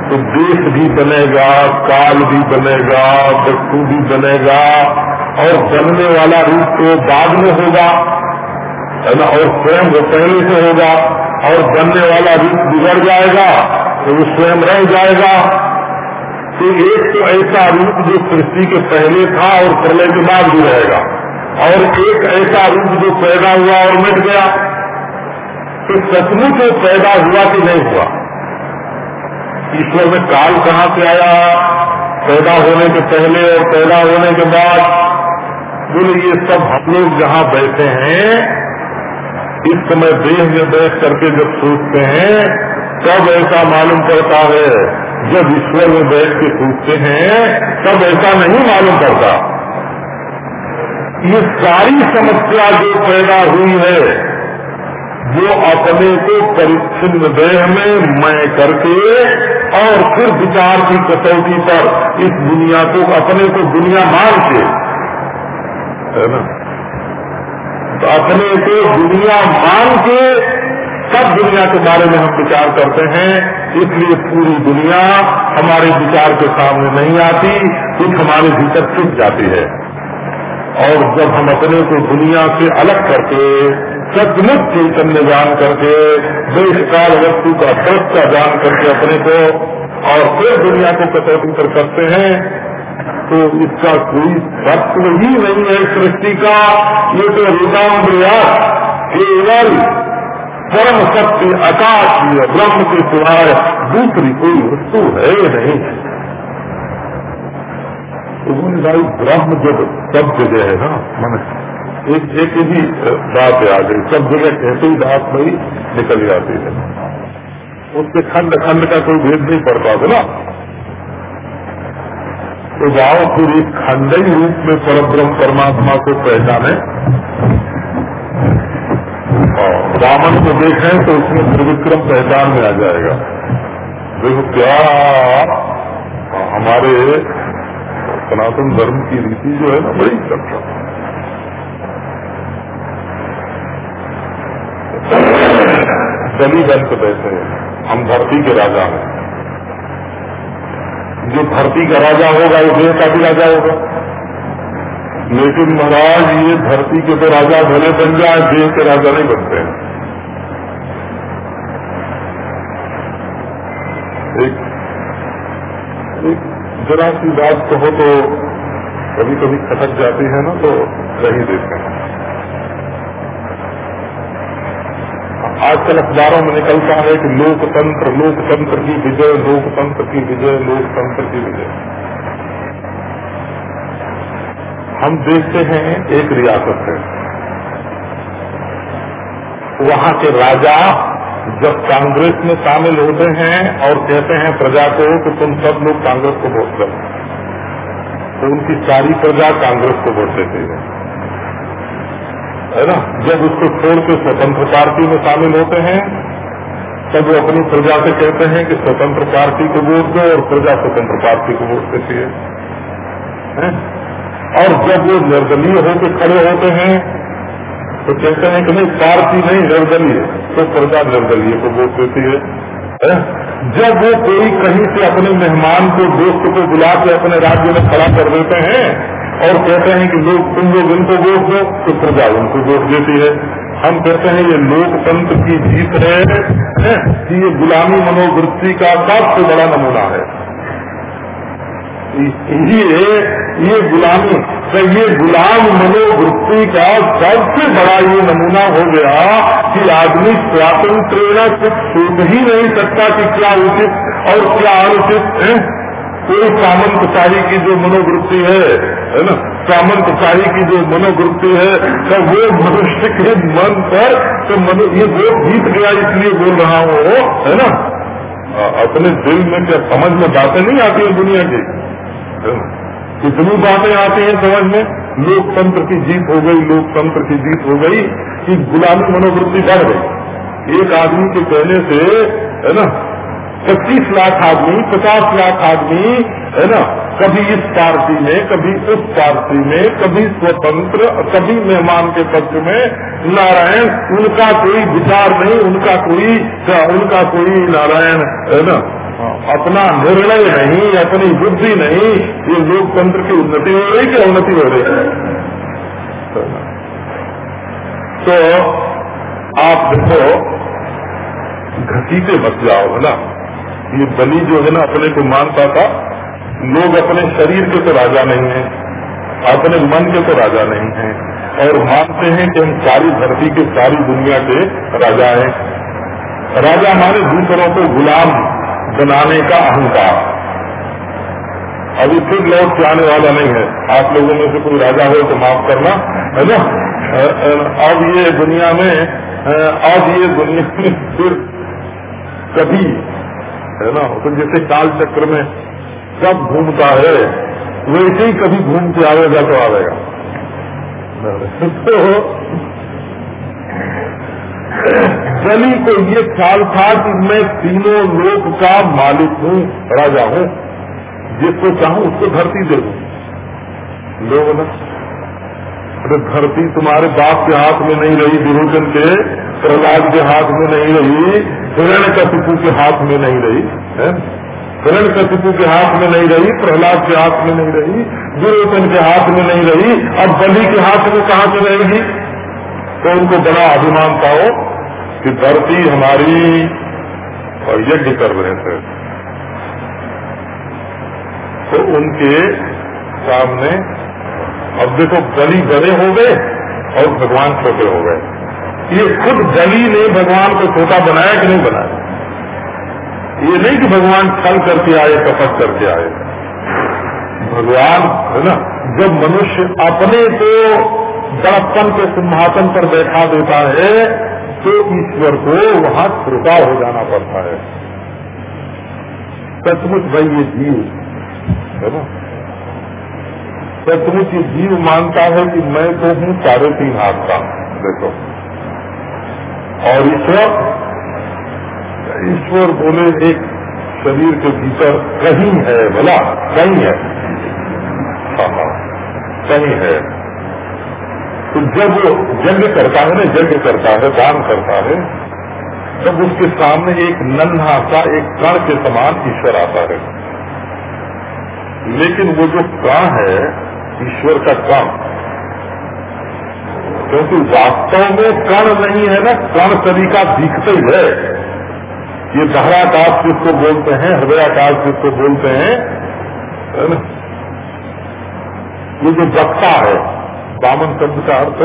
तो देश भी बनेगा, काल भी बनेगा, वस्तु भी बनेगा और बनने वाला रूप तो बाद में होगा, है ना? और स्वयं वो पहले से होगा, और बनने वाला रूप बिगड़ जाएगा तो वो स्वयं रह जाएगा। तो एक तो ऐसा रूप जो सृष्टि के पहले था और प्रलय के बाद भी रहेगा, और एक ऐसा रूप जो पैदा हुआ और मिट गया। तो सचमुच वो पैदा हुआ कि नहीं हुआ? ईश्वर में काल कहाँ से आया? पैदा होने के पहले और पैदा होने के बाद। बोले ये सब हम लोग जहाँ बैठे हैं, इस समय देह में बैठ करके जब सोचते हैं, तब ऐसा मालूम पड़ता है, जब ईश्वर में बैठ के सोचते हैं, तब ऐसा नहीं मालूम पड़ता। ये सारी समस्या जो पैदा हुई है वो अपने को परिच्छिन्न देह में मैं करके और फिर विचार की कसौटी पर इस दुनिया को, अपने को दुनिया मान के है ना? तो अपने को दुनिया मान के सब दुनिया के बारे में हम विचार करते हैं, इसलिए पूरी दुनिया हमारे विचार के सामने नहीं आती कुछ हमारे भीतर छुप जाती है। और जब हम अपने को दुनिया से अलग करके, सचमुच चैतन्य जान करके देश काल वस्तु का सत्य जान करके अपने को, और फिर दुनिया को कसौटी पर करते हैं तो इसका कोई तत्व ही नहीं है सृष्टि का। ये तो रुदाम केवल परम सत्य आकाशीय ब्रह्म के सिवाय दूसरी कोई वस्तु है नहीं। तो बोले, भाई, ब्रह्म जब सब जगह है ना, मन एक एक ही बात आ गई, सब जगह कहते ही बात नहीं निकल जाती है। उसके खंड खंड का कोई भेद नहीं पड़ता था ना। तो जाओ फिर एक खंडई रूप में परब्रह्म परमात्मा को पहचाने। और रावण को देखें तो उसमें त्रिविक्रम पहचान में आ जाएगा। देखो क्या हमारे सनातन धर्म की रीति जो है ना, बड़ी चर्चा। चली बन बैठे हम धरती के राजा हैं। जो धरती का राजा होगा वो देह का भी राजा होगा। लेकिन महाराज ये धरती के तो राजा भले बन जाए देह के राजा नहीं बनते। हैं एक, एक जरा सी बात कहो तो कभी कभी खटक जाती है ना तो सही देते हैं। आजकल अखबारों में निकलता है कि लोकतंत्र लोकतंत्र की विजय, लोकतंत्र की विजय, लोकतंत्र की विजय। हम देखते हैं एक रियासत है। वहाँ के राजा जब कांग्रेस में शामिल होते हैं और कहते हैं प्रजा को कि तुम सब लोग कांग्रेस को वोट करो तो उनकी सारी प्रजा कांग्रेस को वोट देती है। है ना जब उसको छोड़ के स्वतंत्र पार्टी में शामिल होते हैं, तब वो अपनी प्रजा से कहते हैं कि स्वतंत्र पार्टी को वोट दो और प्रजा स्वतंत्र पार्टी को वोट देती है? और जब वो निर्दलीय होकर खड़े होते हैं तो कहते हैं कि नहीं, पार्टी नहीं, निर्दलीय तो प्रजा निर्दलीय को वोट देती है? जब वो कोई कहीं से अपने मेहमान को, दोस्त को बुला के अपने राज्य में खड़ा कर देते हैं और कहते हैं कि लोग तुम लोग इनको वोट दो तो प्रजा उनको वोट देती है। हम कहते हैं ये लोकतंत्र की जीत है, कि ये गुलामी मनोवृत्ति का सबसे बड़ा नमूना है। ये ये गुलामी तो ये गुलाम मनोवृत्ति का सबसे बड़ा ये नमूना हो गया कि आदमी स्वातंत्र कुछ सोच ही नहीं सकता कि क्या उचित और क्या अनुचित है। कोई सामंतशाही की जो मनोवृत्ति है है ना? सामंतशाही की जो मनोवृत्ति है तो वो मनुष्य के मन पर तो मनु, ये वो जीत गया इसलिए बोल रहा हूँ, है ना? अपने दिल में क्या समझ में बातें नहीं आती है दुनिया की? कितनी बातें आती हैं समझ में? लोकतंत्र की जीत हो गई, लोकतंत्र की जीत हो गई, कि गुलामी मनोवृत्ति बढ़ गई। एक आदमी के कहने से, है ना? पच्चीस लाख आदमी, पचास लाख आदमी, है ना? कभी इस पार्टी में, कभी उस पार्टी में, कभी स्वतंत्र, कभी मेहमान के पक्ष में। नारायण, उनका कोई विचार नहीं, उनका कोई उनका कोई नारायण, है ना? अपना निर्णय नहीं, अपनी बुद्धि नहीं, ये लोकतंत्र की उन्नति हो रही क्या उन्नति हो रही? है तो आप देखो, घसीटे मत जाओ, है ना? ये बलि जो है ना अपने को मानता था, लोग अपने शरीर के तो राजा नहीं है, अपने मन के तो राजा नहीं है, और मानते हैं कि हम सारी धरती के, सारी दुनिया के राजा हैं। राजा हमारे दूसरों को गुलाम बनाने का अहंकार। अभी फिर लौट के आने वाला नहीं है। आप लोगों में से कोई राजा हो तो माफ़ करना, है ना? अब ये दुनिया में अब ये दुनिया में फिर कभी है ना? तो जैसे काल चक्र में सब घूमता है, वैसे ही कभी घूम के आवेगा तो आवेगा। तो बलि को ये ख्याल था कि मैं तीनों लोक का मालिक हूँ, राजा हूँ। जिसको चाहूँ उसको धरती दे दू। लोग ना? अरे धरती तुम्हारे बाप के हाथ में नहीं रही विरोचन के प्रहलाद के हाथ में नहीं रही। हिरण कशिपु के हाथ में नहीं रही, है? हिरण कशिपु के हाथ में नहीं रही, प्रहलाद के हाथ में नहीं रही, दुर्योधन के हाथ में नहीं रही, अब बलि के हाथ में कहा से रहेगी? तो उनको बड़ा अभिमान पाओ कि धरती हमारी और यज्ञ कर रहे थे। तो उनके सामने अब देखो बलि बड़े हो गए और भगवान छोटे हो गए। ये खुद बलि ने भगवान को छोटा बनाया कि नहीं बनाया? ये नहीं कि भगवान छल करके आए कपट करके आए। भगवान, है ना, जब मनुष्य अपने को बड़प्पन के सिंहासन पर बैठा देता है तो ईश्वर को वहाँ छोटा हो जाना पड़ता है। सचमुच भाई ये जीव, है ना? सचमुच ये जीव मानता है कि मैं तो हूँ साढ़े तीन हाथ का, देखो। और ईश्वर ईश्वर बोले एक शरीर के भीतर कहीं है भला कहीं है। हाँ, हाँ, कहीं है। तो जब वो यज्ञ करता है ना यज्ञ करता है दान करता है तब उसके सामने एक नन्हा सा एक कण के समान ईश्वर आता है। लेकिन वो जो कण है ईश्वर का कण क्योंकि वास्तव में कण नहीं है ना, कण सभी का दिखते ही है। ये दहराकाश जिसको बोलते हैं, हृदयाकाश जिसको बोलते हैं, है ना? ये जो बक्ता है बामन शब्द का अर्थ,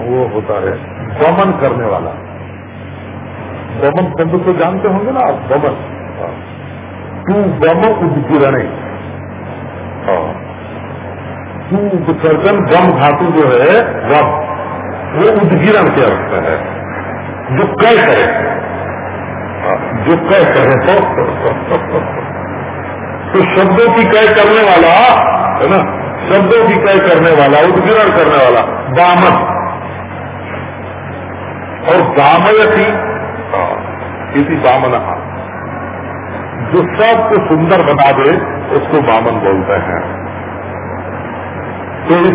वो होता है दमन करने वाला। दमन शब्द को जानते होंगे ना आप दमन तू बम उदगिरणे। तू विसर्जन बम धातु जो है वम वो उदगिरण के अर्थ है? जो कह करे। जो कह करे तो तो शब्दों की कह करने वाला, है ना? शब्दों की कह करने वाला, उद्गिरण करने वाला बामन और बामयती इसी बामन जो सबको सुंदर बना दे, उसको बामन बोलते हैं। तो इस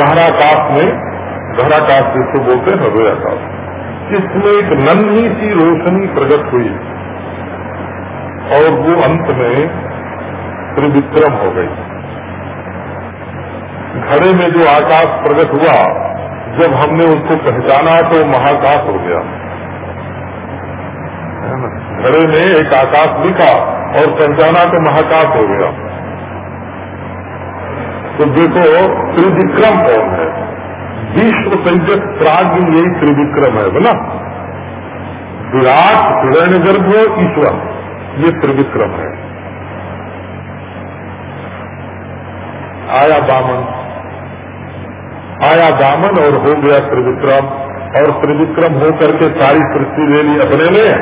गहराकाश में गहराकाश जिसको बोलते हैं हृदयाकाश इसमें एक नन्ही सी रोशनी प्रकट हुई। और वो अंत में त्रिविक्रम हो गई। घड़े में जो आकाश प्रकट हुआ, जब हमने उसको पहचाना तो महाकाश हो गया। घड़े में एक आकाश दिखा, और पहचाना तो महाकाश हो गया। तो देखो, त्रिविक्रम कौन है? विश्व संजत प्राग यही त्रिविक्रम है बोला विराट हिरण्य गर्भ ईश्वर, ये त्रिविक्रम है। आया दामन आया दामन और हो गया त्रिविक्रम। और त्रिविक्रम हो करके सारी सृष्टि ले ली अपने में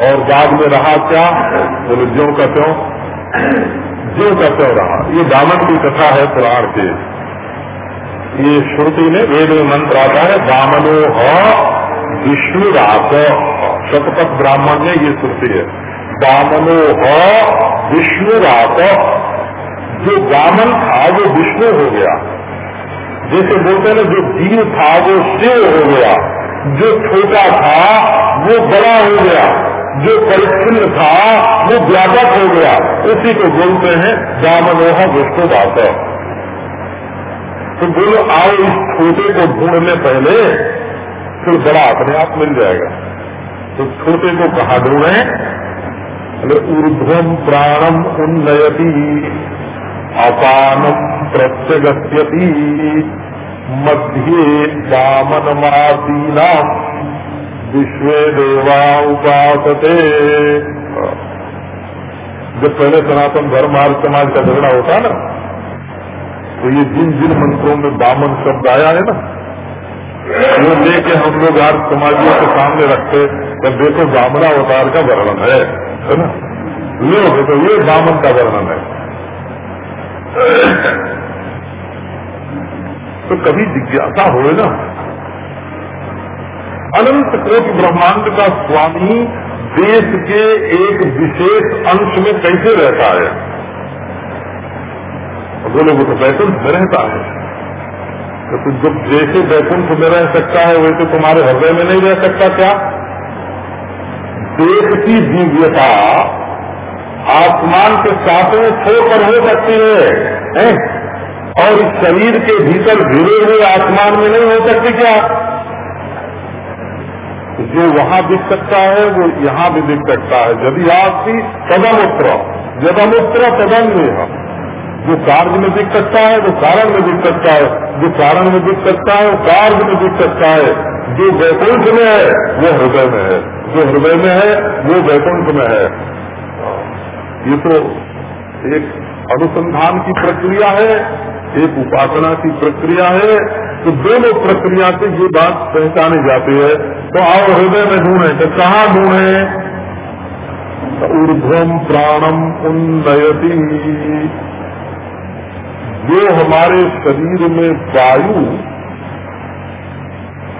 और बाद में रहा क्या? बोले, ज्यो का क्यों ज्यो का क्यों रहा। ये दामन की कथा है पुराण के। ये श्रुति में वेद में मंत्र आता है वामनो ह, विष्णु रात। शतपथ ब्राह्मण में ये श्रुति है। वामनो ह, विष्णु रात। जो वामन था, वो विष्णु हो गया। जैसे बोलते ना, जो जीव था, वो शिव हो गया। जो छोटा था, वो बड़ा हो गया। जो परिच्छिन्न था, वो व्यापक हो गया। उसी को बोलते हैं वामनोह विष्णु रात तो बोलो, आओ इस छोटे को ढूँढने पहले, फिर बड़ा अपने आप मिल जाएगा। तो छोटे को कहा ढूंढे? ऊर्ध्वम प्राणम उन्नयति अपानम प्रत्यगत्यति। मध्ये वामनमासीना विश्व देवा उपासते। जब पहले सनातन धर्म आर्य समाज का झगड़ा होता है ना तो ये जिन जिन मंत्रों में बामन शब्द आया है ना, वो लेके हम लोग आज समाजियों के सामने रखते तो देखो बामना अवतार का वर्णन है है ना? लो, देखो, ये बामन का वर्णन है। तो कभी जिज्ञासा हो ना अनंत कोटि ब्रह्मांड का स्वामी देश के एक विशेष अंश में कैसे रहता है? बोले वो तो वैकुंठ में रहता है। तो तुम जब जैसे वैकुंठ में रह सकता है वैसे तुम्हारे हृदय में नहीं रह सकता क्या? देश की दिव्यता आसमान के सातों छोर पर हो सकती है, है? और इस शरीर के भीतर घिरे हुए आसमान में नहीं हो सकती क्या? जो वहाँ दिख सकता है, वो यहाँ भी दिख सकता है। यदि आपकी कदम उत्तर यदम उत्तर कदम में जो कार्य में दिख सकता है, वो कारण में दिख सकता है। जो कारण में दिख सकता है, वो कार्य में दिख सकता है। जो वैकुंठ में है, वो हृदय में है। जो हृदय में है, वो वैकुंठ में है। ये तो एक अनुसंधान की प्रक्रिया है। एक उपासना की प्रक्रिया है तो दोनों प्रक्रिया से ये बात पहचानी जाती है। तो आओ, हृदय में ढूंढे तो कहाँ ढूंढे? ऊर्धम प्राणम उन्नयती। जो हमारे शरीर में वायु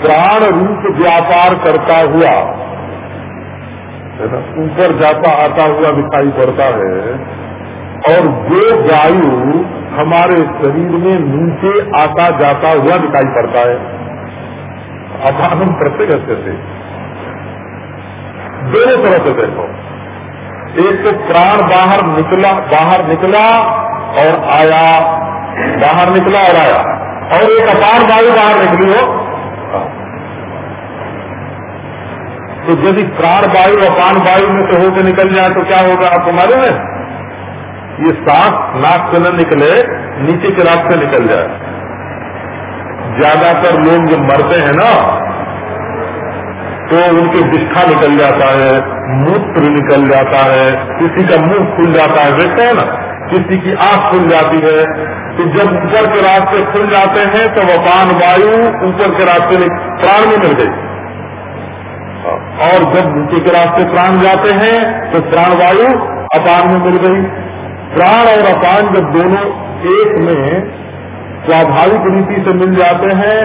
प्राण रूप व्यापार करता हुआ ऊपर जाता, आता हुआ दिखाई पड़ता है और जो वायु हमारे शरीर में नीचे आता जाता हुआ दिखाई पड़ता है। अपानम प्रत्येक थे। दोनों तरह से देखो। एक तो प्राण बाहर निकला बाहर निकला और आया। बाहर निकला और आया। और एक अपार वायु बाहर निकली हो। तो यदि प्राण वायु, अपान वायु में से होकर निकल जाए तो क्या होगा? आपको मालूम है? ये सांस नाक से न निकले, नीचे के रास्ते निकल जाए। ज़्यादातर लोग जो मरते हैं ना तो उनके विष्ठा निकल जाता है, मूत्र निकल जाता है, किसी का मुँह खुल जाता है, देखते हैं ना, किसी की आँख खुल जाती है तो जब ऊपर के रास्ते खुल जाते हैं तो अपान वायु ऊपर के रास्ते में प्राण में मिल गई। और जब नीचे के रास्ते प्राण जाते हैं तो प्राण वायु अपान में मिल गई। प्राण और अपान जब दोनों एक में स्वाभाविक रीति से मिल जाते हैं